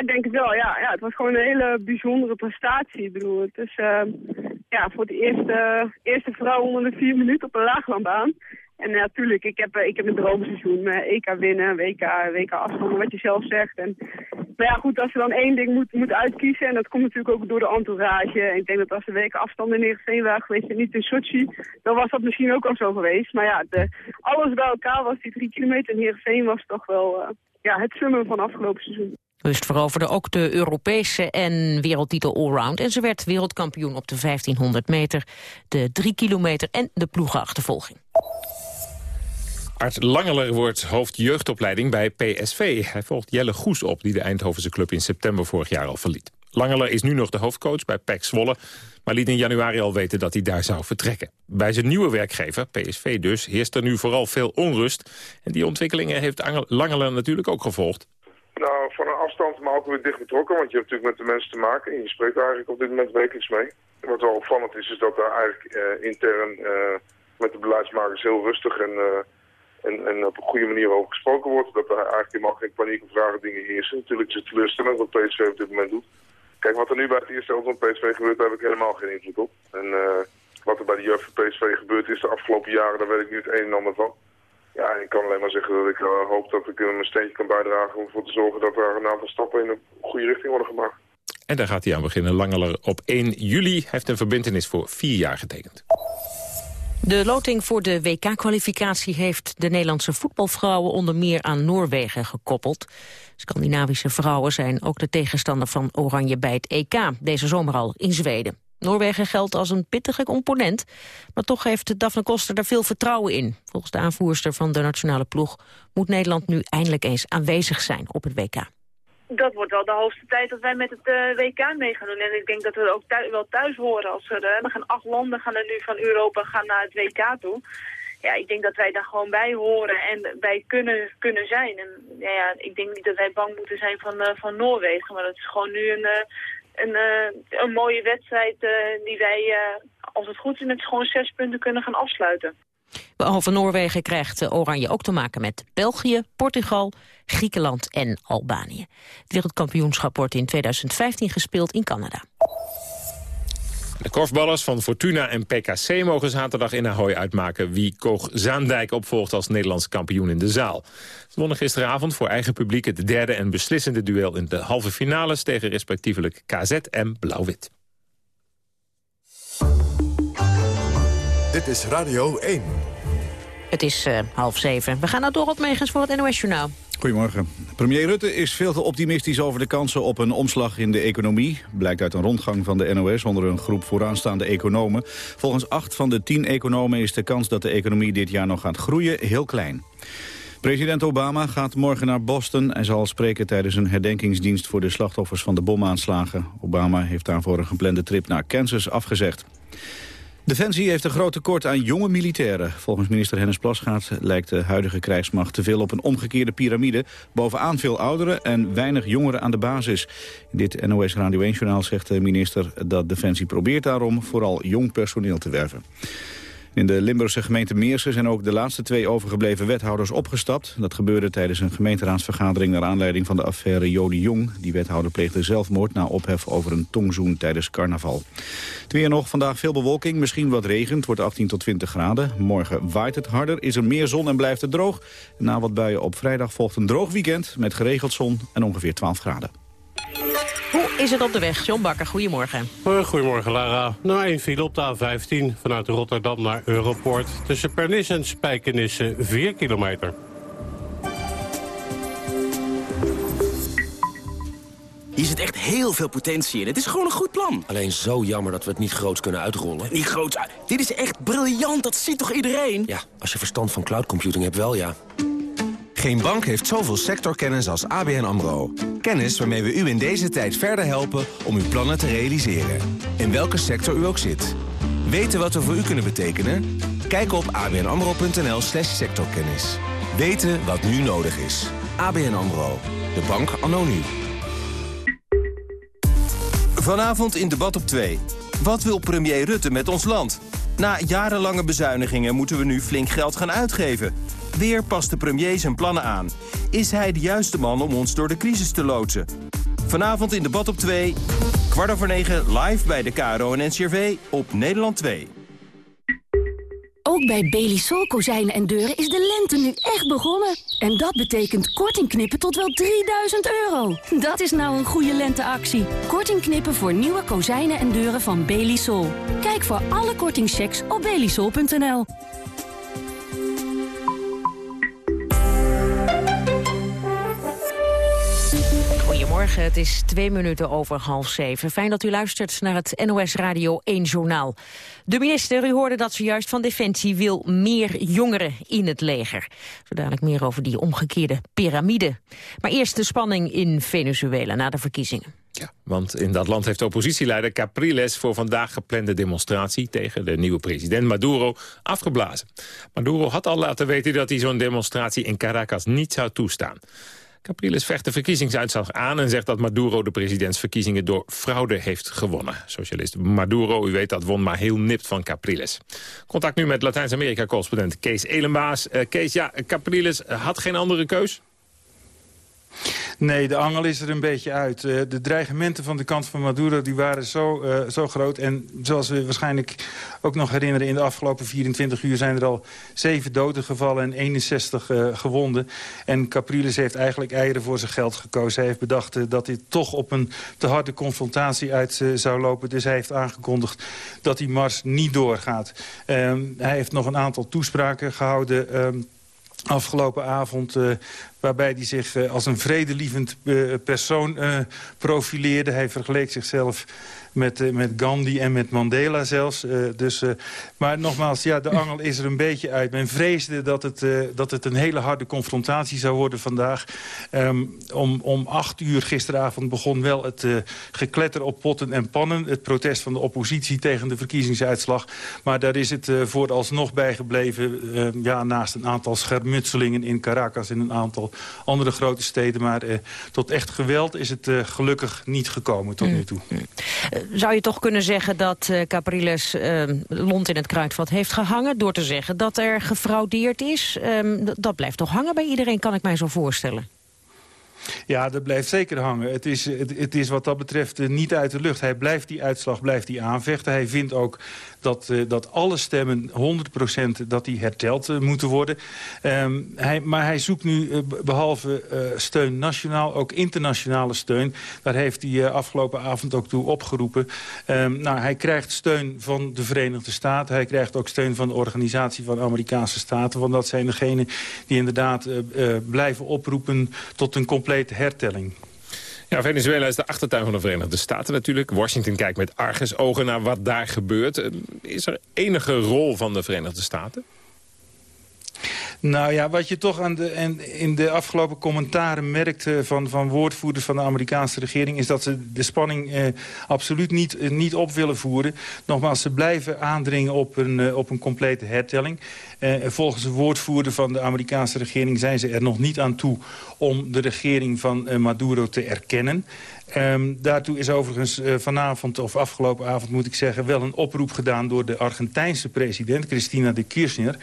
Ik denk het wel. Ja, ja, het was gewoon een hele bijzondere prestatie. Ik bedoel, het is uh, ja, voor de eerste, eerste vrouw onder de vier minuten op een laaglandbaan. En natuurlijk, ik heb, ik heb een droomseizoen. EK winnen, WK, WK afstanden, wat je zelf zegt. En, maar ja, goed, als je dan één ding moet, moet uitkiezen... en dat komt natuurlijk ook door de entourage. En ik denk dat als de WK afstanden in Heerenveen waren geweest... en niet in Sochi, dan was dat misschien ook al zo geweest. Maar ja, alles bij elkaar was die drie kilometer in was toch wel ja, het summum van afgelopen seizoen. Wust veroverde ook de Europese en wereldtitel allround. En ze werd wereldkampioen op de 1500 meter, de 3 kilometer en de ploegenachtervolging. Art Langeler wordt hoofdjeugdopleiding bij PSV. Hij volgt Jelle Goes op, die de Eindhovense club in september vorig jaar al verliet. Langeler is nu nog de hoofdcoach bij PEC Zwolle... maar liet in januari al weten dat hij daar zou vertrekken. Bij zijn nieuwe werkgever, PSV dus, heerst er nu vooral veel onrust. En die ontwikkelingen heeft Langeler natuurlijk ook gevolgd. Nou, maar ook weer dicht betrokken. Want je hebt natuurlijk met de mensen te maken. En je spreekt daar eigenlijk op dit moment wekelijks mee. Wat wel opvallend is, is dat daar eigenlijk uh, intern uh, met de beleidsmakers heel rustig en, uh, en, en, op een goede manier over gesproken wordt. Dat er eigenlijk helemaal geen paniek of rare dingen heersen. Natuurlijk is het teleurstellend wat PSV op dit moment doet. Kijk, wat er nu bij het eerste helft van PSV gebeurt, daar heb ik helemaal geen invloed op. En wat er bij de jeugd PSV gebeurd is de afgelopen jaren, daar weet ik nu het een en ander van. Ja, ik kan alleen maar zeggen dat ik uh, hoop dat ik mijn steentje kan bijdragen... om ervoor te zorgen dat er een aantal stappen in de goede richting worden gemaakt. En daar gaat hij aan beginnen. Langeler op 1 juli heeft een verbintenis voor vier jaar getekend. De loting voor de WK-kwalificatie heeft de Nederlandse voetbalvrouwen onder meer aan Noorwegen gekoppeld. Scandinavische vrouwen zijn ook de tegenstander van Oranje bij het EK, deze zomer al in Zweden. Noorwegen geldt als een pittige component, maar toch heeft Daphne Koster er veel vertrouwen in. Volgens de aanvoerster van de nationale ploeg moet Nederland nu eindelijk eens aanwezig zijn op het WK. Dat wordt wel de hoogste tijd dat wij met het uh, WK mee gaan doen. En ik denk dat we ook wel thuis horen. Als er, uh, gaan acht landen gaan er nu van Europa gaan naar het WK toe. Ja, ik denk dat wij daar gewoon bij horen en bij kunnen, kunnen zijn. En ja, ik denk niet dat wij bang moeten zijn van, uh, van Noorwegen. Maar dat is gewoon nu een een, uh, een mooie wedstrijd uh, die wij, uh, als het goed is, met gewoon zes punten kunnen gaan afsluiten. Behalve Noorwegen krijgt Oranje ook te maken met België, Portugal, Griekenland en Albanië. Het wereldkampioenschap wordt in 2015 gespeeld in Canada. De korfballers van Fortuna en PKC mogen zaterdag in Ahoy uitmaken... wie Koog Zaandijk opvolgt als Nederlands kampioen in de zaal. Ze wonnen gisteravond voor eigen publiek het derde en beslissende duel... in de halve finales tegen respectievelijk KZ en Blauw-Wit. Dit is Radio 1. Het is uh, half zeven. We gaan naar Dorot Megens voor het NOS-journaal. Goedemorgen. Premier Rutte is veel te optimistisch over de kansen op een omslag in de economie. Blijkt uit een rondgang van de NOS onder een groep vooraanstaande economen. Volgens acht van de tien economen is de kans dat de economie dit jaar nog gaat groeien heel klein. President Obama gaat morgen naar Boston en zal spreken tijdens een herdenkingsdienst voor de slachtoffers van de bomaanslagen. Obama heeft daarvoor een geplande trip naar Kansas afgezegd. Defensie heeft een groot tekort aan jonge militairen. Volgens minister Hennis Plasgaard lijkt de huidige krijgsmacht te veel op een omgekeerde piramide. Bovenaan veel ouderen en weinig jongeren aan de basis. In dit NOS Radio 1-journaal zegt de minister dat Defensie probeert daarom vooral jong personeel te werven. In de Limburgse gemeente Meersen zijn ook de laatste twee overgebleven wethouders opgestapt. Dat gebeurde tijdens een gemeenteraadsvergadering naar aanleiding van de affaire Jody Jong. Die wethouder pleegde zelfmoord na ophef over een tongzoen tijdens carnaval. Het weer nog, vandaag veel bewolking, misschien wat regen. Het wordt 18 tot 20 graden. Morgen waait het harder, is er meer zon en blijft het droog. Na wat buien op vrijdag volgt een droog weekend met geregeld zon en ongeveer 12 graden. Hoe is het op de weg? John Bakker, goedemorgen. Goedemorgen, Lara. Nou, één file op de A15 vanuit Rotterdam naar Europort. Tussen Pernis en Spijkenisse 4 kilometer. Hier zit echt heel veel potentie in. Het is gewoon een goed plan. Alleen zo jammer dat we het niet groots kunnen uitrollen. Niet groots. Dit is echt briljant, dat ziet toch iedereen? Ja, als je verstand van cloud computing hebt wel, ja. Geen bank heeft zoveel sectorkennis als ABN AMRO. Kennis waarmee we u in deze tijd verder helpen om uw plannen te realiseren. In welke sector u ook zit. Weten wat we voor u kunnen betekenen? Kijk op abnamro.nl slash sectorkennis. Weten wat nu nodig is. ABN AMRO. De bank anno nu. Vanavond in debat op 2. Wat wil premier Rutte met ons land? Na jarenlange bezuinigingen moeten we nu flink geld gaan uitgeven. Weer past de premier zijn plannen aan. Is hij de juiste man om ons door de crisis te loodsen? Vanavond in debat op 2, kwart over 9 live bij de KRO en NCRV op Nederland 2. Ook bij Belisol kozijnen en deuren is de lente nu echt begonnen. En dat betekent korting knippen tot wel 3000 euro. Dat is nou een goede lenteactie. Korting knippen voor nieuwe kozijnen en deuren van Belisol. Kijk voor alle kortingchecks op belisol.nl. Het is twee minuten over half zeven. Fijn dat u luistert naar het NOS Radio 1 Journaal. De minister, u hoorde dat zojuist van Defensie, wil meer jongeren in het leger. Zo dadelijk meer over die omgekeerde piramide. Maar eerst de spanning in Venezuela na de verkiezingen. Ja, want in dat land heeft de oppositieleider Capriles voor vandaag geplande demonstratie tegen de nieuwe president Maduro afgeblazen. Maduro had al laten weten dat hij zo'n demonstratie in Caracas niet zou toestaan. Capriles vecht de verkiezingsuitslag aan en zegt dat Maduro de presidentsverkiezingen door fraude heeft gewonnen. Socialist Maduro, u weet dat, won maar heel nipt van Capriles. Contact nu met Latijns-Amerika-correspondent Kees Elenbaas. Uh, Kees, ja, Capriles had geen andere keus? Nee, de angel is er een beetje uit. Uh, de dreigementen van de kant van Maduro die waren zo, uh, zo groot. En zoals we waarschijnlijk ook nog herinneren... in de afgelopen 24 uur zijn er al zeven doden gevallen... en 61 uh, gewonden. En Capriles heeft eigenlijk eieren voor zijn geld gekozen. Hij heeft bedacht dat hij toch op een te harde confrontatie uit zou lopen. Dus hij heeft aangekondigd dat die mars niet doorgaat. hij heeft nog een aantal toespraken gehouden... Um, afgelopen avond... waarbij hij zich uh, als een vredelievend uh, persoon profileerde. Hij vergeleek zichzelf met, met Gandhi en met Mandela zelfs. Dus, maar nogmaals, ja, de angel is er een beetje uit. Men vreesde dat het, dat het een hele harde confrontatie zou worden vandaag. Um, om, om acht uur gisteravond begon wel het gekletter op potten en pannen. Het protest van de oppositie tegen de verkiezingsuitslag. Maar daar is het vooralsnog bijgebleven. ja, naast een aantal schermutselingen in Caracas en een aantal andere grote steden. Maar tot echt geweld is het gelukkig niet gekomen tot nu toe. Mm. Zou je toch kunnen zeggen dat Capriles lont in het kruidvat heeft gehangen... door te zeggen dat er gefraudeerd is? Um, dat blijft toch hangen bij iedereen, kan ik mij zo voorstellen. Ja, dat blijft zeker hangen. Het is, het, het is wat dat betreft uh, niet uit de lucht. Hij blijft die uitslag blijft die aanvechten. Hij vindt ook dat, uh, dat alle stemmen 100% dat die herteld uh, moeten worden. Um, hij, maar hij zoekt nu behalve steun nationaal ook internationale steun. Daar heeft hij afgelopen avond ook toe opgeroepen. Um, nou, hij krijgt steun van de Verenigde Staten. Hij krijgt ook steun van de Organisatie van Amerikaanse Staten. Want dat zijn degenen die inderdaad blijven oproepen tot een complete hertelling. Ja, Venezuela is de achtertuin van de Verenigde Staten natuurlijk. Washington kijkt met argusogen naar wat daar gebeurt. Is er enige rol van de Verenigde Staten? Nou ja, wat je toch aan de, en in de afgelopen commentaren merkte van, van woordvoerders van de Amerikaanse regering... is dat ze de spanning eh, absoluut niet, eh, niet op willen voeren. Nogmaals, ze blijven aandringen op een, eh, op een complete hertelling. Eh, volgens de woordvoerder van de Amerikaanse regering zijn ze er nog niet aan toe... om de regering van Maduro te erkennen. Um, daartoe is overigens uh, vanavond, of afgelopen avond moet ik zeggen... wel een oproep gedaan door de Argentijnse president, Cristina de Kirchner.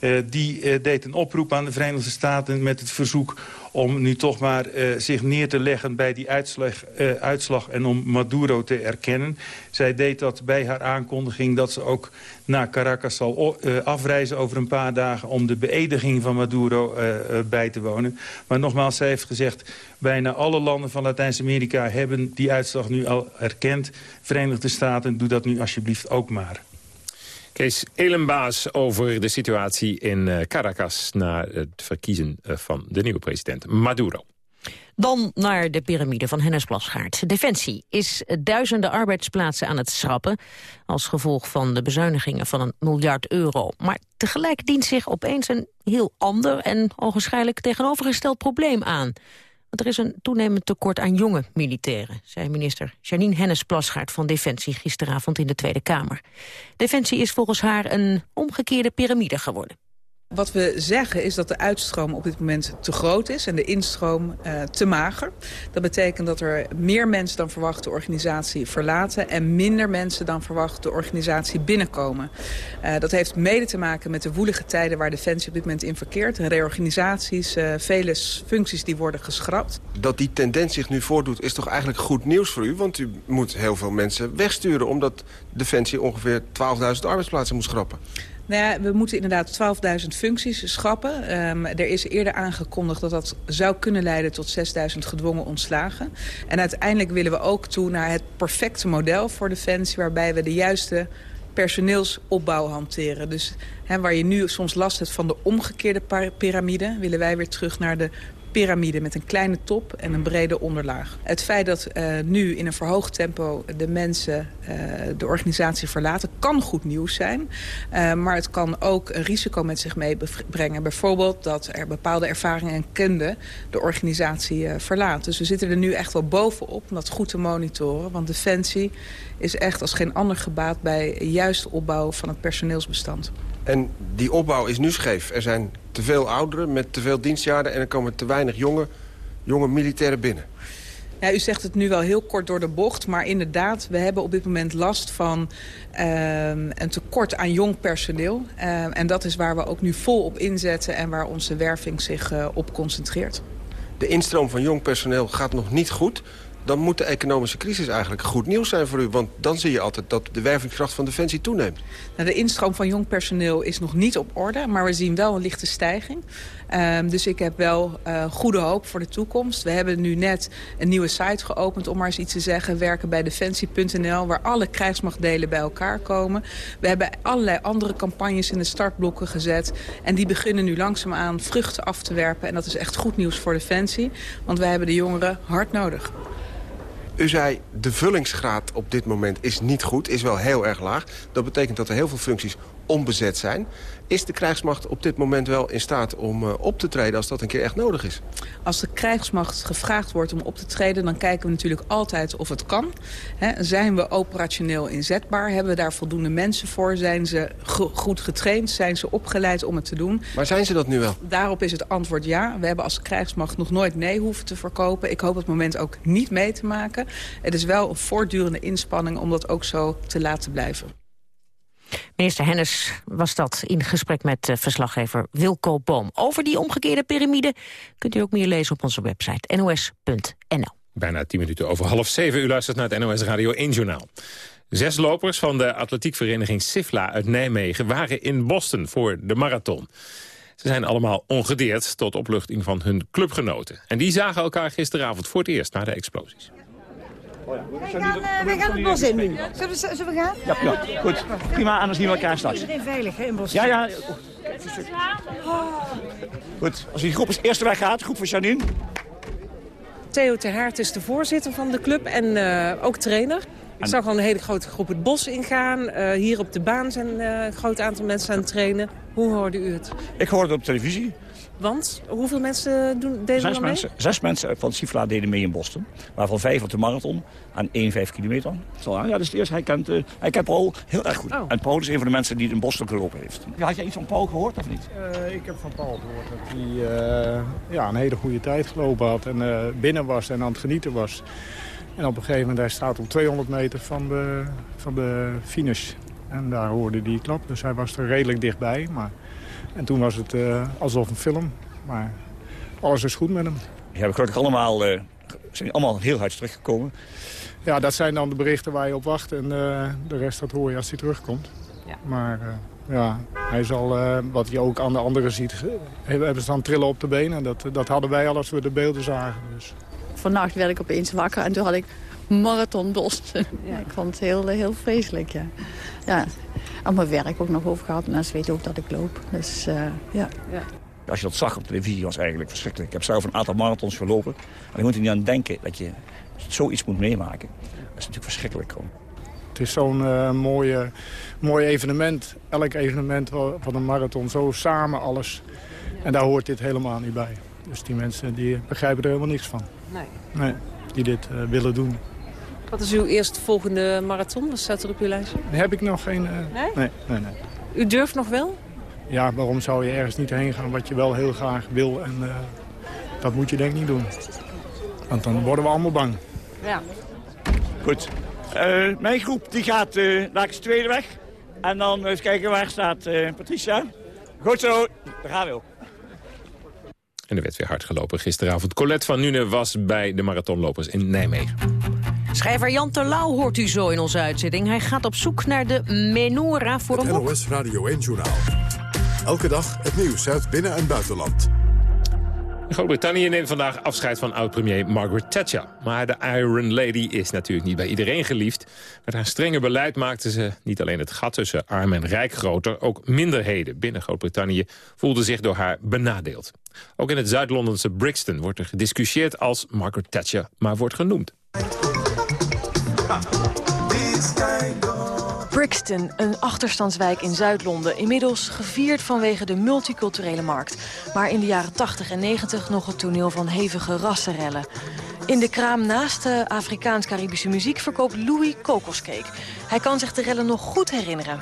Uh, die uh, deed een oproep aan de Verenigde Staten met het verzoek om nu toch maar uh, zich neer te leggen bij die uitslag, uh, uitslag en om Maduro te erkennen. Zij deed dat bij haar aankondiging dat ze ook naar Caracas zal uh, afreizen over een paar dagen... om de beëdiging van Maduro bij te wonen. Maar nogmaals, zij heeft gezegd... bijna alle landen van Latijns-Amerika hebben die uitslag nu al erkend. Verenigde Staten, doe dat nu alsjeblieft ook maar. Kees Elenbaas over de situatie in uh, Caracas... na het verkiezen uh, van de nieuwe president Maduro. Dan naar de piramide van Hennis Plasgaard. Defensie is duizenden arbeidsplaatsen aan het schrappen... als gevolg van de bezuinigingen van een miljard euro. Maar tegelijk dient zich opeens een heel ander... en ogenschijnlijk tegenovergesteld probleem aan. Er is een toenemend tekort aan jonge militairen... zei minister Janine Hennis-Plasgaard van Defensie gisteravond in de Tweede Kamer. Defensie is volgens haar een omgekeerde piramide geworden. Wat we zeggen is dat de uitstroom op dit moment te groot is en de instroom uh, te mager. Dat betekent dat er meer mensen dan verwacht de organisatie verlaten... en minder mensen dan verwacht de organisatie binnenkomen. Uh, dat heeft mede te maken met de woelige tijden waar Defensie op dit moment in verkeert. Reorganisaties, uh, vele functies die worden geschrapt. Dat die tendens zich nu voordoet is toch eigenlijk goed nieuws voor u? Want u moet heel veel mensen wegsturen... omdat Defensie ongeveer 12.000 arbeidsplaatsen moet schrappen. Nou ja, we moeten inderdaad 12.000 functies schrappen. Um, er is eerder aangekondigd dat dat zou kunnen leiden tot 6.000 gedwongen ontslagen. En uiteindelijk willen we ook toe naar het perfecte model voor Defensie... waarbij we de juiste personeelsopbouw hanteren. Dus waar je nu soms last hebt van de omgekeerde piramide... willen wij weer terug naar de piramide met een kleine top en een brede onderlaag. Het feit dat uh, nu in een verhoogd tempo de mensen uh, de organisatie verlaten... kan goed nieuws zijn, uh, maar het kan ook een risico met zich meebrengen. Bijvoorbeeld dat er bepaalde ervaringen en kunde de organisatie verlaat. Dus we zitten er nu echt wel bovenop om dat goed te monitoren. Want Defensie is echt als geen ander gebaat bij juist opbouw van het personeelsbestand. En die opbouw is nu scheef. Er zijn te veel ouderen met te veel dienstjaren... en er komen te weinig jonge, jonge militairen binnen. Ja, u zegt het nu wel heel kort door de bocht, maar inderdaad, we hebben op dit moment last van uh, een tekort aan jong personeel. Uh, en dat is waar we ook nu vol op inzetten en waar onze werving zich uh, op concentreert. De instroom van jong personeel gaat nog niet goed dan moet de economische crisis eigenlijk goed nieuws zijn voor u. Want dan zie je altijd dat de wervingskracht van Defensie toeneemt. Nou, de instroom van jong personeel is nog niet op orde. Maar we zien wel een lichte stijging. Um, dus ik heb wel uh, goede hoop voor de toekomst. We hebben nu net een nieuwe site geopend, om maar eens iets te zeggen. Werken bij Defensie.nl, waar alle krijgsmachtdelen bij elkaar komen. We hebben allerlei andere campagnes in de startblokken gezet. En die beginnen nu langzaamaan vruchten af te werpen. En dat is echt goed nieuws voor Defensie. Want wij hebben de jongeren hard nodig. U zei, de vullingsgraad op dit moment is niet goed, is wel heel erg laag. Dat betekent dat er heel veel functies onbezet zijn. Is de krijgsmacht op dit moment wel in staat om uh, op te treden als dat een keer echt nodig is? Als de krijgsmacht gevraagd wordt om op te treden... dan kijken we natuurlijk altijd of het kan. He, zijn we operationeel inzetbaar? Hebben we daar voldoende mensen voor? Zijn ze ge goed getraind? Zijn ze opgeleid om het te doen? Maar zijn ze dat nu wel? Daarop is het antwoord ja. We hebben als krijgsmacht nog nooit nee hoeven te verkopen. Ik hoop het moment ook niet mee te maken. Het is wel een voortdurende inspanning om dat ook zo te laten blijven. Minister Hennis was dat in gesprek met uh, verslaggever Wilco Boom. Over die omgekeerde piramide kunt u ook meer lezen op onze website nos.nl. Bijna tien minuten over half zeven. U luistert naar het NOS Radio 1 Journaal. Zes lopers van de atletiekvereniging Sifla uit Nijmegen... waren in Boston voor de marathon. Ze zijn allemaal ongedeerd tot opluchting van hun clubgenoten. En die zagen elkaar gisteravond voor het eerst na de explosies. Wij gaan, uh, wij gaan het bos in nu. Zullen we, zullen we gaan? Ja, ja, goed. Prima, anders zien we elkaar straks. Iedereen veilig hè, in bos. Ja, ja. Goed, als die groep als eerste weggaat, groep van Janine. Theo Terhaart is de voorzitter van de club en uh, ook trainer. Ik zag al een hele grote groep het bos ingaan. Uh, hier op de baan zijn uh, een groot aantal mensen aan het trainen. Hoe hoorde u het? Ik hoorde het op televisie. Want hoeveel mensen doen, deden Zes er mensen, zes mensen van Sifla deden mee in Boston. Waarvan vijf op de marathon aan 1, 5 kilometer. Zo, ja, dat is het eerste. Hij kent, uh, hij kent Paul heel erg goed. Oh. En Paul is een van de mensen die het in Boston gelopen heeft. Had jij iets van Paul gehoord of niet? Uh, ik heb van Paul gehoord dat hij uh, ja, een hele goede tijd gelopen had. En binnen was en aan het genieten was. En op een gegeven moment, hij staat op 200 meter van de, van de finish. En daar hoorde hij klap. Dus hij was er redelijk dichtbij. Maar... En toen was het alsof een film. Maar alles is goed met hem. Die hebben gelukkig allemaal, uh, zijn allemaal heel hard teruggekomen. Ja, dat zijn dan de berichten waar je op wacht. En uh, de rest dat hoor je als hij terugkomt. Ja. Maar uh, ja, hij zal, wat je ook aan de anderen ziet, hebben ze dan trillen op de benen. Dat, dat hadden wij al als we de beelden zagen. Dus. Vannacht werd ik opeens wakker en toen had ik marathon Boston. Ja, ik vond het heel, heel vreselijk, ja. ja. Aan mijn werk ook nog over gehad. En ze weten ook dat ik loop. Dus ja. ja. Als je dat zag op televisie was het eigenlijk verschrikkelijk. Ik heb zelf een aantal marathons gelopen. En je moet er niet aan denken dat je zoiets moet meemaken. Dat is natuurlijk verschrikkelijk gewoon. Het is zo'n uh, mooie, mooi evenement. Elk evenement van een marathon. Zo samen alles. En daar hoort dit helemaal niet bij. Dus die mensen die begrijpen er helemaal niks van. Nee. Nee, die dit uh, willen doen. Wat is uw eerstvolgende marathon? Wat staat er op uw lijstje? Heb ik nog geen... Uh, nee? nee? Nee, nee. U durft nog wel? ja, waarom zou je ergens niet heen gaan wat je wel heel graag wil? En uh, dat moet je denk ik niet doen. Want dan worden we allemaal bang. Ja. Goed. Uh, mijn groep die gaat uh, langs de tweede weg. En dan eens kijken waar staat Patricia. Goed zo, daar gaan we ook. En er werd weer hard gelopen gisteravond. Colette van Nune was bij de marathonlopers in Nijmegen. Schrijver Jan Terlouw hoort u zo in onze uitzending. Hij gaat op zoek naar de menorah voor Het een boek. NOS Radio 1 Journaal. Elke dag het nieuws uit binnen- en buitenland. Groot-Brittannië neemt vandaag afscheid van oud-premier Margaret Thatcher. Maar de Iron Lady is natuurlijk niet bij iedereen geliefd. Met haar strenge beleid maakte ze niet alleen het gat tussen arm en rijk groter... ook minderheden binnen Groot-Brittannië voelden zich door haar benadeeld. Ook in het Zuid-Londense Brixton wordt er gediscussieerd als Margaret Thatcher maar wordt genoemd. Brixton, een achterstandswijk in Zuid-Londen. Inmiddels gevierd vanwege de multiculturele markt. Maar in de jaren 80 en 90 nog het toneel van hevige rassenrellen. In de kraam naast de Afrikaans-Caribische muziek verkoopt Louis kokoscake. Hij kan zich de rellen nog goed herinneren.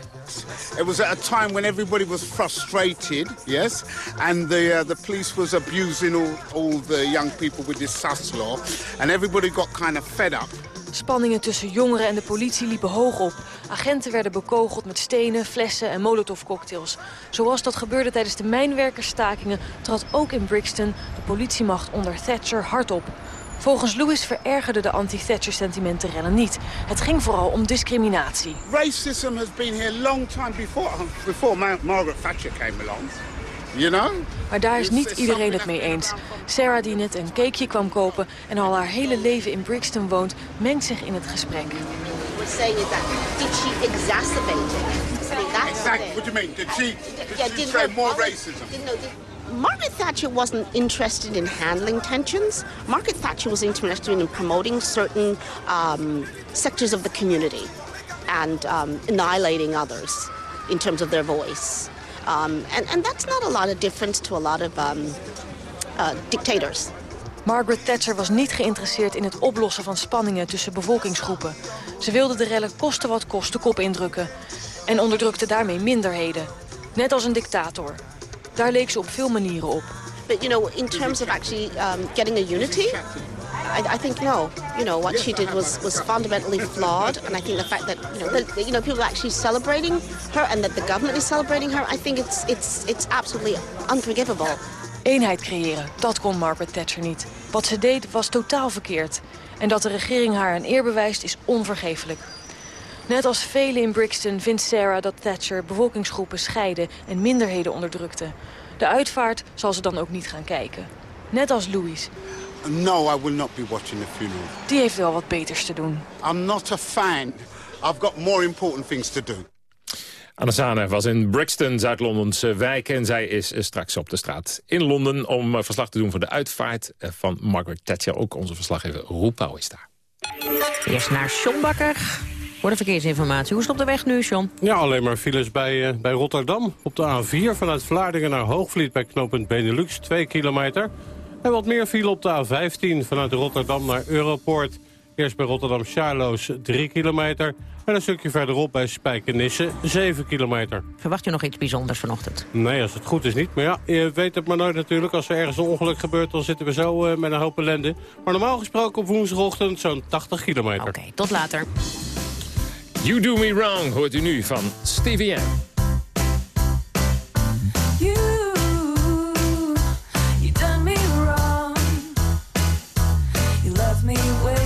It was at a time when everybody was frustrated, yes, and the uh, the police was abusing all, all the young people with this sus law, and everybody got kind of fed up. Spanningen tussen jongeren en de politie liepen hoog op. Agenten werden bekogeld met stenen, flessen en molotovcocktails. Zoals dat gebeurde tijdens de mijnwerkersstakingen... trad ook in Brixton de politiemacht onder Thatcher hard op. Volgens Lewis verergerden de anti-Thatcher-sentimenten rellen niet. Het ging vooral om discriminatie. Racism has been here long time before, before Mar Margaret Thatcher came along. You know? Maar daar is niet iedereen het mee eens. Sarah, die net een cakeje kwam kopen en al haar hele leven in Brixton woont, mengt zich in het gesprek. We're saying is that did she exacerbate it? I mean, that's Exactly. What do you mean? Did she, did Yeah, more Margaret- racism? Margaret Thatcher wasn't interested in handling tensions. Margaret Thatcher was interested in promoting certain um, sectors of the community and um, annihilating others in terms of their voice. Um, and, and that's not a lot of difference to a lot of um, uh, dictators. Margaret Thatcher was niet geïnteresseerd in het oplossen van spanningen tussen bevolkingsgroepen. Ze wilde de rellen koste wat kost de kop indrukken. En onderdrukte daarmee minderheden. Net als een dictator. Daar leek ze op veel manieren op. But you know, in terms of actually um, getting a unity, I, I think no. You know, what she did was, was fundamentally flawed, and I think the fact that you know, that, you know, people are actually celebrating her, and that the government is celebrating her, I think it's it's it's absolutely unforgivable. Eenheid creëren, dat kon Margaret Thatcher niet. Wat ze deed was totaal verkeerd. En dat de regering haar een eer bewijst is onvergeeflijk. Net als velen in Brixton vindt Sarah dat Thatcher bevolkingsgroepen scheidde en minderheden onderdrukte. De uitvaart zal ze dan ook niet gaan kijken. Net als Louis. No, I will not be watching the funeral. Die heeft wel wat beters te doen. I'm not a fan. I've got more important things to do. Anne was in Brixton, Zuid-Londense wijk... en zij is eh, straks op de straat in Londen... om eh, verslag te doen van de uitvaart eh, van Margaret Thatcher. Ook onze verslaggever Roepauw is daar. Eerst naar John Bakker. Voor de verkeersinformatie. Hoe is het op de weg nu, John? Ja, alleen maar files bij, uh, bij Rotterdam. Op de A4 vanuit Vlaardingen naar Hoogvliet bij knooppunt Benelux, 2 kilometer. En wat meer file op de A15 vanuit Rotterdam naar Europoort. Eerst bij Rotterdam Charloes 3 kilometer. En een stukje verderop bij Spijkenisse 7 kilometer. Verwacht je nog iets bijzonders vanochtend? Nee, als het goed is niet. Maar ja, je weet het maar nooit natuurlijk. Als er ergens een ongeluk gebeurt, dan zitten we zo uh, met een hoop ellende. Maar normaal gesproken op woensdagochtend zo'n 80 kilometer. Oké, okay, tot later. You Do Me Wrong hoort u nu van Stevie M. you will.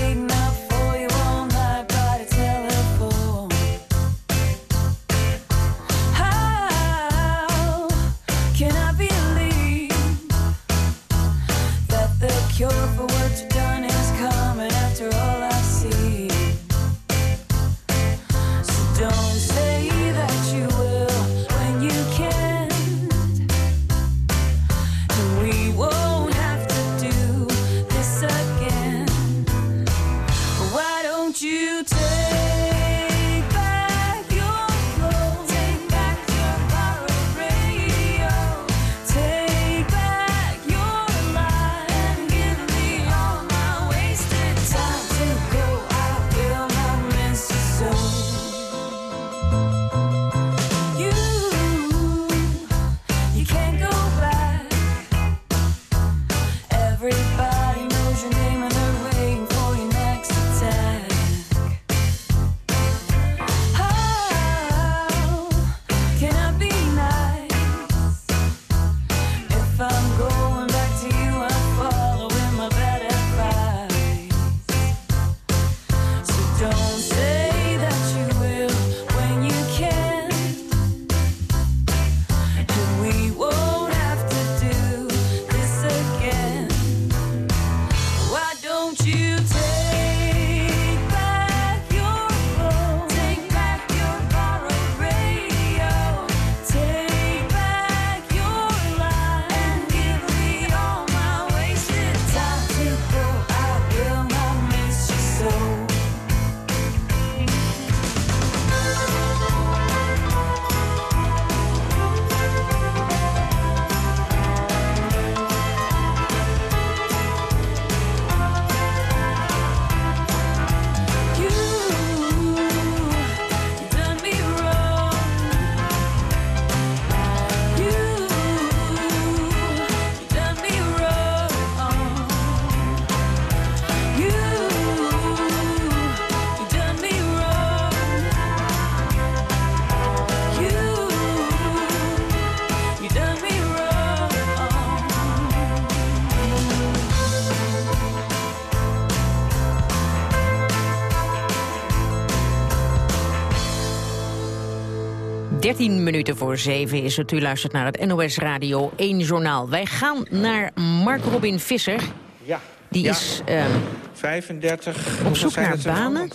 Minuten voor 7 is het. U luistert naar het NOS Radio 1 Journaal. Wij gaan naar Mark Robin Visser. Ja. Die is... Uh, 35. Op zoek naar banen.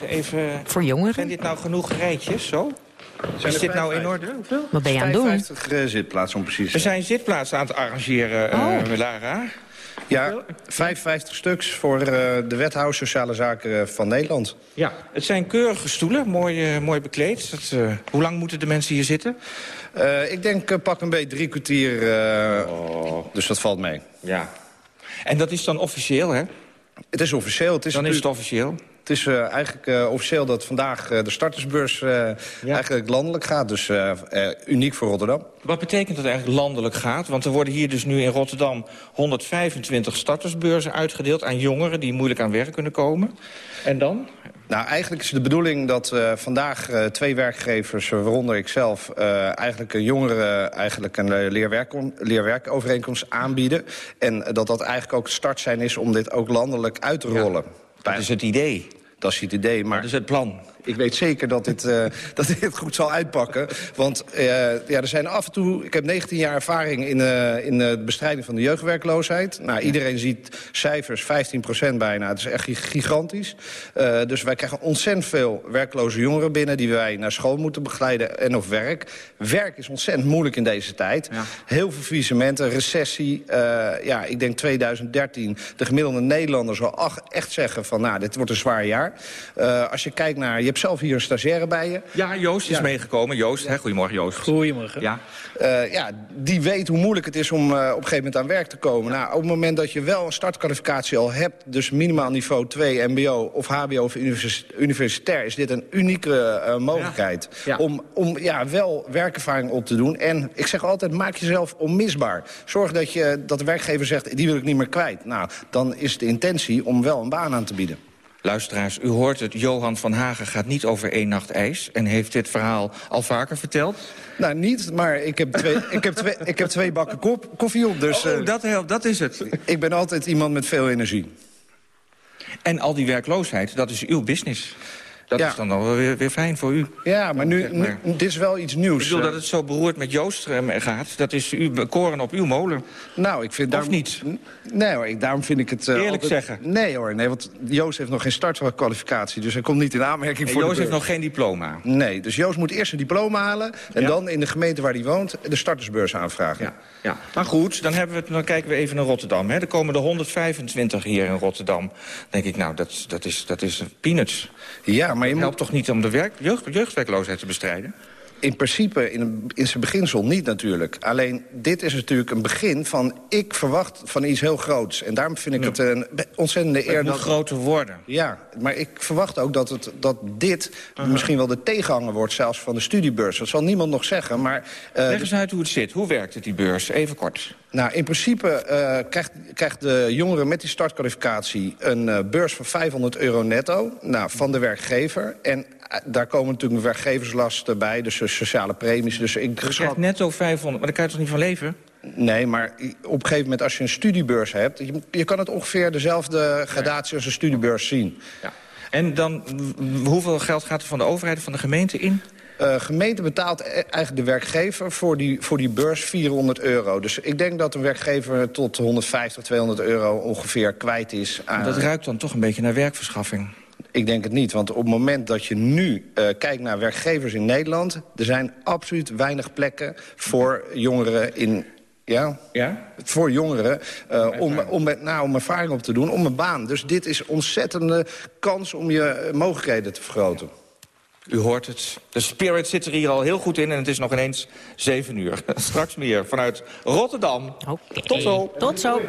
Even, voor jongeren. Zijn dit nou genoeg rijtjes, zo? Zijn is dit nou in orde? Wat ben je aan het doen? 50 uh, zitplaatsen om precies We zijn zitplaatsen aan het arrangeren, uh, Lara. Ja, 55 stuks voor uh, de wethouder Sociale Zaken van Nederland. Ja, het zijn keurige stoelen, mooi, uh, mooi bekleed. Dat, uh, hoe lang moeten de mensen hier zitten? ik denk pak een beetje drie kwartier, oh. dus dat valt mee. Ja. En dat is dan officieel, hè? Het is officieel. Het is dan is het officieel? Het is uh, eigenlijk uh, officieel dat vandaag uh, de startersbeurs ja. eigenlijk landelijk gaat. Dus uniek voor Rotterdam. Wat betekent dat eigenlijk landelijk gaat? Want er worden hier dus nu in Rotterdam 125 startersbeurzen uitgedeeld... aan jongeren die moeilijk aan werk kunnen komen. En dan? Nou, eigenlijk is de bedoeling dat vandaag twee werkgevers, waaronder ikzelf... eigenlijk jongeren eigenlijk een leerwerk, leerwerkovereenkomst aanbieden. En dat dat eigenlijk ook het start zijn is om dit ook landelijk uit te rollen. Ja. Dat is het idee. Dat is het idee, maar... Dat is het plan. Ik weet zeker dat dit, uh, dat dit goed zal uitpakken. Want uh, ja, er zijn af en toe... Ik heb 19 jaar ervaring in, uh, in de bestrijding van de jeugdwerkloosheid. Nou, iedereen ziet cijfers, 15% bijna. Het is echt gigantisch. dus wij krijgen ontzettend veel werkloze jongeren binnen... die wij naar school moeten begeleiden en of werk. Werk is ontzettend moeilijk in deze tijd. Ja. Heel veel faillissementen, recessie. ja, ik denk 2013, de gemiddelde Nederlander zal echt zeggen van... nou, dit wordt een zwaar jaar. als je kijkt naar... Je hebt zelf hier een stagiaire bij je. Ja, Joost is meegekomen. Joost, hè? goedemorgen Joost. Goedemorgen. Ja. Eh, ja, die weet hoe moeilijk het is om eh, op een gegeven moment aan werk te komen. Nou, op het moment dat je wel een startkwalificatie al hebt... dus minimaal niveau 2, mbo of hbo of univers universitair... is dit een unieke eh, mogelijkheid Ja. om, om ja, wel werkervaring op te doen. En ik zeg altijd, maak jezelf onmisbaar. Zorg dat, je, dat de werkgever zegt, die wil ik niet meer kwijt. Nou, dan is de intentie om wel een baan aan te bieden. Luisteraars, u hoort het, Johan van Hagen gaat niet over één nacht ijs... en heeft dit verhaal al vaker verteld. Nou, niet, maar ik heb twee, ik heb twee, ik heb twee bakken kop, koffie op. Dus, Oh, eh, dat helpt, dat is het. Ik ben altijd iemand met veel energie. En al die werkloosheid, dat is uw business. Dat Ja. is dan wel weer, weer fijn voor u. Ja, maar nu, nu- dit is wel iets nieuws. Ik bedoel dat het zo beroerd met Joost eh, gaat. Dat is u, koren op uw molen. Nou, ik vind Of daarom, niet? Nee hoor, ik, daarom vind ik het... eh, Eerlijk altijd- zeggen. Nee hoor, nee, want Joost heeft nog geen startkwalificatie... dus hij komt niet in aanmerking En voor Joost heeft nog geen diploma. Nee, dus Joost moet eerst een diploma halen... en dan in de gemeente waar hij woont de startersbeurs aanvragen. Ja, ja. Maar goed, dan, hebben we het, dan kijken we even naar Rotterdam. Hè. Er komen er 125 hier in Rotterdam. Dan denk ik, nou, dat, dat, is, dat is peanuts. Ja, maar je helpt toch niet om de werk, jeugd, jeugdwerkloosheid te bestrijden? In principe, in, in zijn beginsel niet natuurlijk. Alleen, dit is natuurlijk een begin van... ik verwacht van iets heel groots. En daarom vind ik het een ontzettende eer... Het moet dat- groter worden. Ja, maar ik verwacht ook dat, het, dat dit misschien wel de tegenhanger wordt... zelfs van de studiebeurs. Dat zal niemand nog zeggen, maar... eh, Leg eens uit hoe het zit. Hoe werkt het, die beurs? Even kort. nou, in principe eh, krijgt, krijgt de jongere met die startkwalificatie... een eh, beurs van 500 euro netto nou, van de werkgever. En daar komen natuurlijk werkgeverslasten bij, dus de sociale premies. Dus ik Je schat... krijgt netto 500, maar daar kan je toch niet van leven? Nee, maar op een gegeven moment als je een studiebeurs hebt... je, je kan het ongeveer dezelfde gradatie als een studiebeurs zien. Ja. En dan, hoeveel geld gaat er van de overheid of van de gemeente in? Eh gemeente betaalt e- eigenlijk de werkgever voor die, voor die beurs 400 euro. Dus ik denk dat een werkgever tot 150, 200 euro ongeveer kwijt is. Aan... Dat ruikt dan toch een beetje naar werkverschaffing. Ik denk het niet, want op het moment dat je nu eh, kijkt naar werkgevers in Nederland... er zijn absoluut weinig plekken voor jongeren in... Ja, Ja? voor jongeren, eh, om, om, met- nou, om ervaring op te doen, om een baan. Dus dit is een ontzettende kans om je eh, mogelijkheden te vergroten. U hoort het. De spirit zit er hier al heel goed in en het is nog ineens 7 uur. Straks meer vanuit Rotterdam. Tot zo. Tot zo.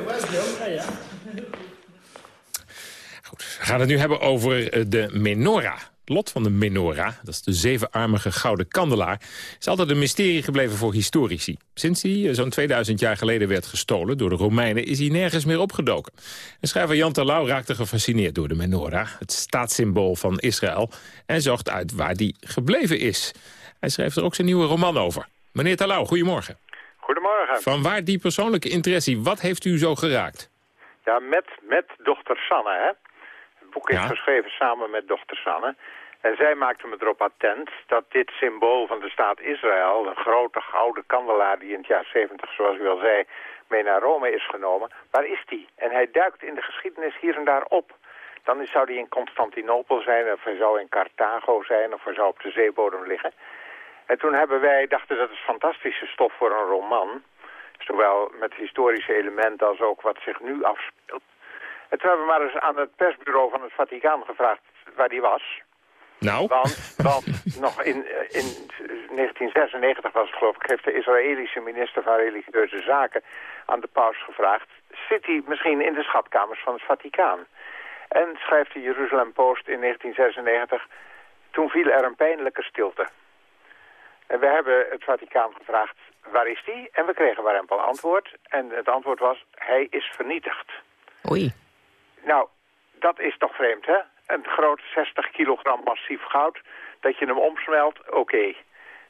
We gaan het nu hebben over eh, de menorah. Het lot van de menorah, dat is de zevenarmige gouden kandelaar... is altijd een mysterie gebleven voor historici. Sinds die eh, zo'n 2000 jaar geleden werd gestolen door de Romeinen... is hij nergens meer opgedoken. En schrijver Jan Terlouw raakte gefascineerd door de menorah... het staatssymbool van Israël... en zocht uit waar die gebleven is. Hij schreef er ook zijn nieuwe roman over. Meneer Terlouw, goedemorgen. Goedemorgen. Van waar die persoonlijke impressie? Wat heeft u zo geraakt? Ja, met, met dochter Sanne, hè. Is geschreven samen met dochter Sanne. En zij maakte me erop attent dat dit symbool van de staat Israël... een grote gouden kandelaar die in het jaar 70, zoals u al zei... mee naar Rome is genomen, waar is die? En hij duikt in de geschiedenis hier en daar op. Dan zou die in Constantinopel zijn, of hij zou in Carthago zijn... of hij zou op de zeebodem liggen. En toen hebben wij, dachten dat is fantastische stof voor een roman... Zowel met historische elementen als ook wat zich nu afspeelt. En toen hebben we maar eens aan het persbureau van het Vaticaan gevraagd waar die was. Nou? Want, want nog in, in 1996 was het geloof ik, heeft de Israëlische minister van Religieuze Zaken aan de paus gevraagd... zit hij misschien in de schatkamers van het Vaticaan? En schrijft de Jeruzalem Post in 1996... toen viel er een pijnlijke stilte. En we hebben het Vaticaan gevraagd, waar is die? En we kregen warempel antwoord. En het antwoord was, hij is vernietigd. Oei. Nou, dat is toch vreemd, hè? Een groot 60 kilogram massief goud, dat je hem omsmelt, oké.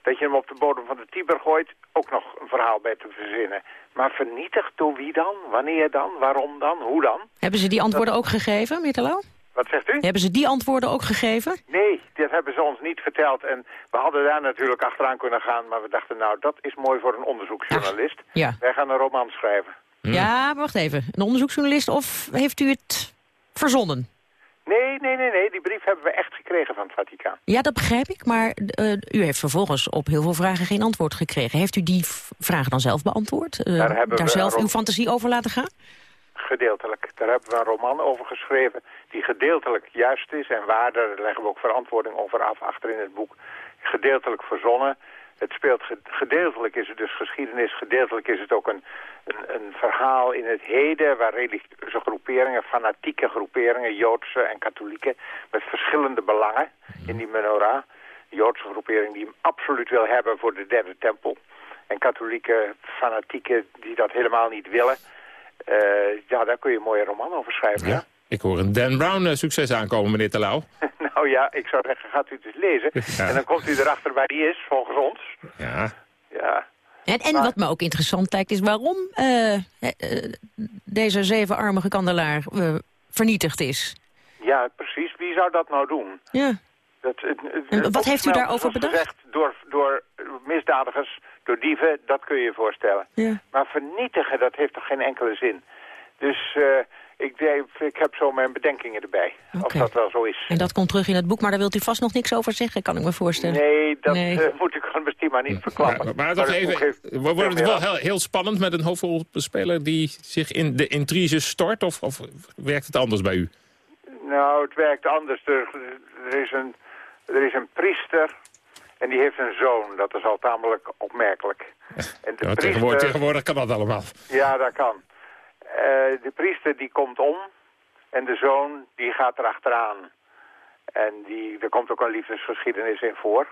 Dat je hem op de bodem van de Tiber gooit, ook nog een verhaal bij te verzinnen. Maar vernietigd door wie dan? Wanneer dan? Waarom dan? Hoe dan? Hebben ze die antwoorden ook gegeven, Terlouw? Wat zegt u? Hebben ze die antwoorden ook gegeven? Nee, dat hebben ze ons niet verteld. En we hadden daar natuurlijk achteraan kunnen gaan, maar we dachten, nou, dat is mooi voor een onderzoeksjournalist. ja. Wij gaan een roman schrijven. Ja, maar wacht even. Een onderzoeksjournalist of heeft u het verzonnen? Nee, nee, nee, nee. Die brief hebben we echt gekregen van het Vaticaan. Ja, dat begrijp ik, maar eh, u heeft vervolgens op heel veel vragen geen antwoord gekregen. Heeft u die vragen dan zelf beantwoord? Eh, Daar hebben daar we zelf uw fantasie over laten gaan? gedeeltelijk. Daar hebben we een roman over geschreven die gedeeltelijk juist is en waar. Daar leggen we ook verantwoording over af achter in het boek. Gedeeltelijk verzonnen. Het speelt gedeeltelijk is het dus geschiedenis, gedeeltelijk is het ook een, een, een, verhaal in het heden waar religieuze groeperingen, fanatieke groeperingen, Joodse en katholieke, met verschillende belangen in die menorah. Joodse groepering die hem absoluut wil hebben voor de derde tempel. En katholieke fanatieken die dat helemaal niet willen. Uh, ja, daar kun je een mooie roman over schrijven, ja. Ik hoor een Dan Brown uh, succes aankomen, meneer Terlouw. nou ja, ik zou zeggen, gaat u het eens lezen. En dan komt u erachter waar die is, volgens ons. Ja. Ja. En, en wat me ook interessant lijkt is waarom uh, deze zevenarmige kandelaar vernietigd is. Ja, precies. Wie zou dat nou doen? Ja. Dat, wat heeft u daarover bedacht? Gezegd, door, door misdadigers, door dieven, dat kun je je voorstellen. Ja. Maar vernietigen, dat heeft toch geen enkele zin. Dus uh, ik, ik heb zo mijn bedenkingen erbij, okay. of dat wel zo is. En dat komt terug in het boek, maar daar wilt u vast nog niks over zeggen, kan ik me voorstellen. Nee, dat nee. Uh, moet ik misschien maar niet verklappen. Maar, maar, maar toch even, wordt het wel heel, heel, spannend met een hoofdrolspeler die zich in de intriges stort, of, of werkt het anders bij u? Nou, het werkt anders. Er, er is een er is een priester en die heeft een zoon. Dat is al tamelijk opmerkelijk. En de ja, priester, tegenwoordig, tegenwoordig kan dat allemaal. Ja, dat kan. Uh, de priester die komt om en de zoon die gaat erachteraan. En die, er komt ook een liefdesgeschiedenis in voor.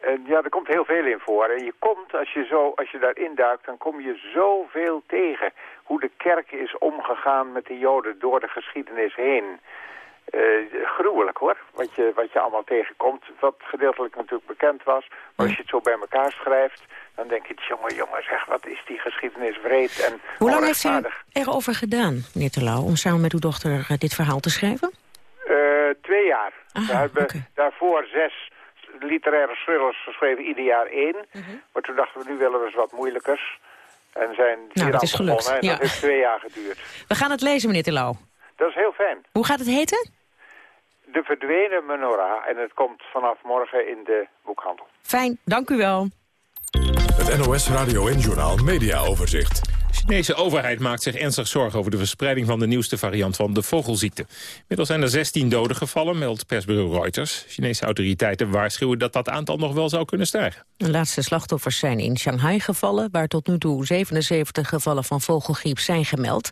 En ja, er komt heel veel in voor. En je komt, als je, zo, als je daarin duikt, dan kom je zoveel tegen. Hoe de kerk is omgegaan met de joden door de geschiedenis heen. Uh, gruwelijk hoor, wat je, wat je allemaal tegenkomt. Wat gedeeltelijk natuurlijk bekend was. Maar als je het zo bij elkaar schrijft, dan denk je, jongen, jongen, zeg, wat is die geschiedenis wreed en Hoe lang heeft u erover gedaan, meneer Terlouw, om samen met uw dochter uh, dit verhaal te schrijven? Uh, twee jaar. Ah, We hebben okay. daarvoor zes literaire thrillers geschreven, ieder jaar één. Mhm. Maar toen dachten we, nu willen we eens wat moeilijkers. En zijn Nou, hier dat aan is gelukt, begonnen. En ja. dat heeft twee jaar geduurd. We gaan het lezen, meneer Terlouw. Dat is heel fijn. Hoe gaat het heten? De verdwenen menorah. En het komt vanaf morgen in de boekhandel. Fijn, dank u wel. Het NOS Radio en Journal Media Overzicht. De Chinese overheid maakt zich ernstig zorgen over de verspreiding van de nieuwste variant van de vogelziekte. Inmiddels zijn er 16 doden gevallen, meldt persbureau Reuters. Chinese autoriteiten waarschuwen dat dat aantal nog wel zou kunnen stijgen. De laatste slachtoffers zijn in Shanghai gevallen... waar tot nu toe 77 gevallen van vogelgriep zijn gemeld.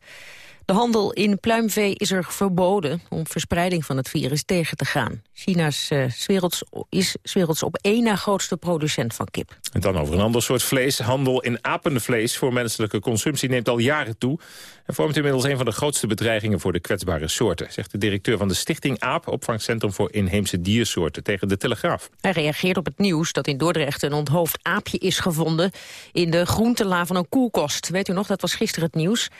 De handel in pluimvee is er verboden om verspreiding van het virus tegen te gaan. China is, eh, 's werelds, is werelds op één na grootste producent van kip. En dan over een ander soort vlees. Handel in apenvlees voor menselijke consumptie neemt al jaren toe... en vormt inmiddels een van de grootste bedreigingen voor de kwetsbare soorten... zegt de directeur van de Stichting AAP, opvangcentrum voor inheemse diersoorten... tegen de Telegraaf. Hij reageert op het nieuws dat in Dordrecht een onthoofd aapje is gevonden... in de groentela van een koelkost. Weet u nog, dat was gisteren het nieuws.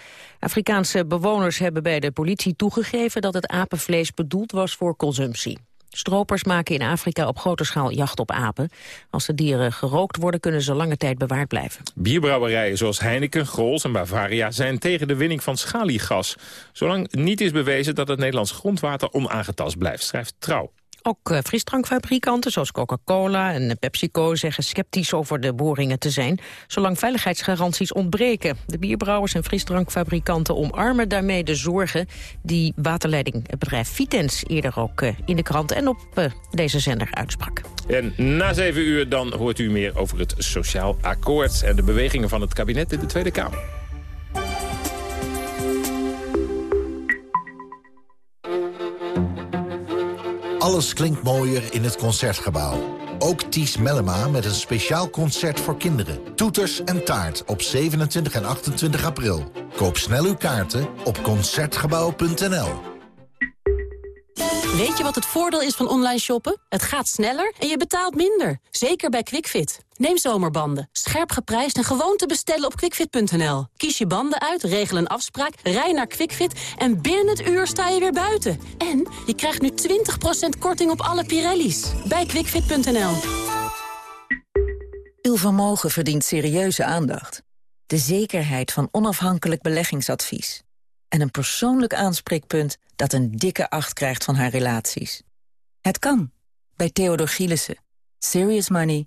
Afrikaanse bewoners hebben bij de politie toegegeven... dat het apenvlees bedoeld was voor consumptie. Stropers maken in Afrika op grote schaal jacht op apen. Als de dieren gerookt worden, kunnen ze lange tijd bewaard blijven. Bierbrouwerijen zoals Heineken, Grols en Bavaria zijn tegen de winning van schaliegas. Zolang niet is bewezen dat het Nederlands grondwater onaangetast blijft, schrijft Trouw. Ook uh, frisdrankfabrikanten zoals Coca-Cola en PepsiCo zeggen sceptisch over de boringen te zijn, zolang veiligheidsgaranties ontbreken. De bierbrouwers en frisdrankfabrikanten omarmen daarmee de zorgen die waterleidingbedrijf Vitens eerder ook uh, in de krant en op uh, deze zender uitsprak. En na zeven uur dan hoort u meer over het sociaal akkoord en de bewegingen van het kabinet in de Tweede Kamer. Alles klinkt mooier in het Concertgebouw. Ook Ties Mellema met een speciaal concert voor kinderen. Toeters en taart op 27 en 28 april. Koop snel uw kaarten op Concertgebouw.nl. Weet je wat het voordeel is van online shoppen? Het gaat sneller en je betaalt minder. Zeker bij QuickFit. Neem zomerbanden. Scherp geprijsd en gewoon te bestellen op quickfit.nl. Kies je banden uit, regel een afspraak, rij naar QuickFit... en binnen het uur sta je weer buiten. En je krijgt nu 20% korting op alle Pirelli's. Bij quickfit.nl. Uw vermogen verdient serieuze aandacht. De zekerheid van onafhankelijk beleggingsadvies. En een persoonlijk aanspreekpunt dat een dikke acht krijgt van haar relaties. Het kan. Bij Theodor Gielissen. Serious money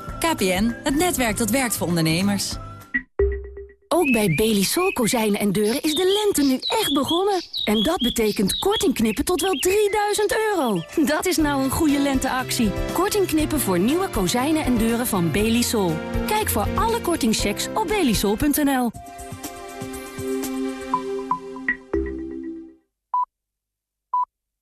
KPN, het netwerk dat werkt voor ondernemers. Ook bij Belisol kozijnen en deuren is de lente nu echt begonnen. En dat betekent korting knippen tot wel 3000 euro. Dat is nou een goede lenteactie. Korting knippen voor nieuwe kozijnen en deuren van Belisol. Kijk voor alle kortingchecks op belisol.nl.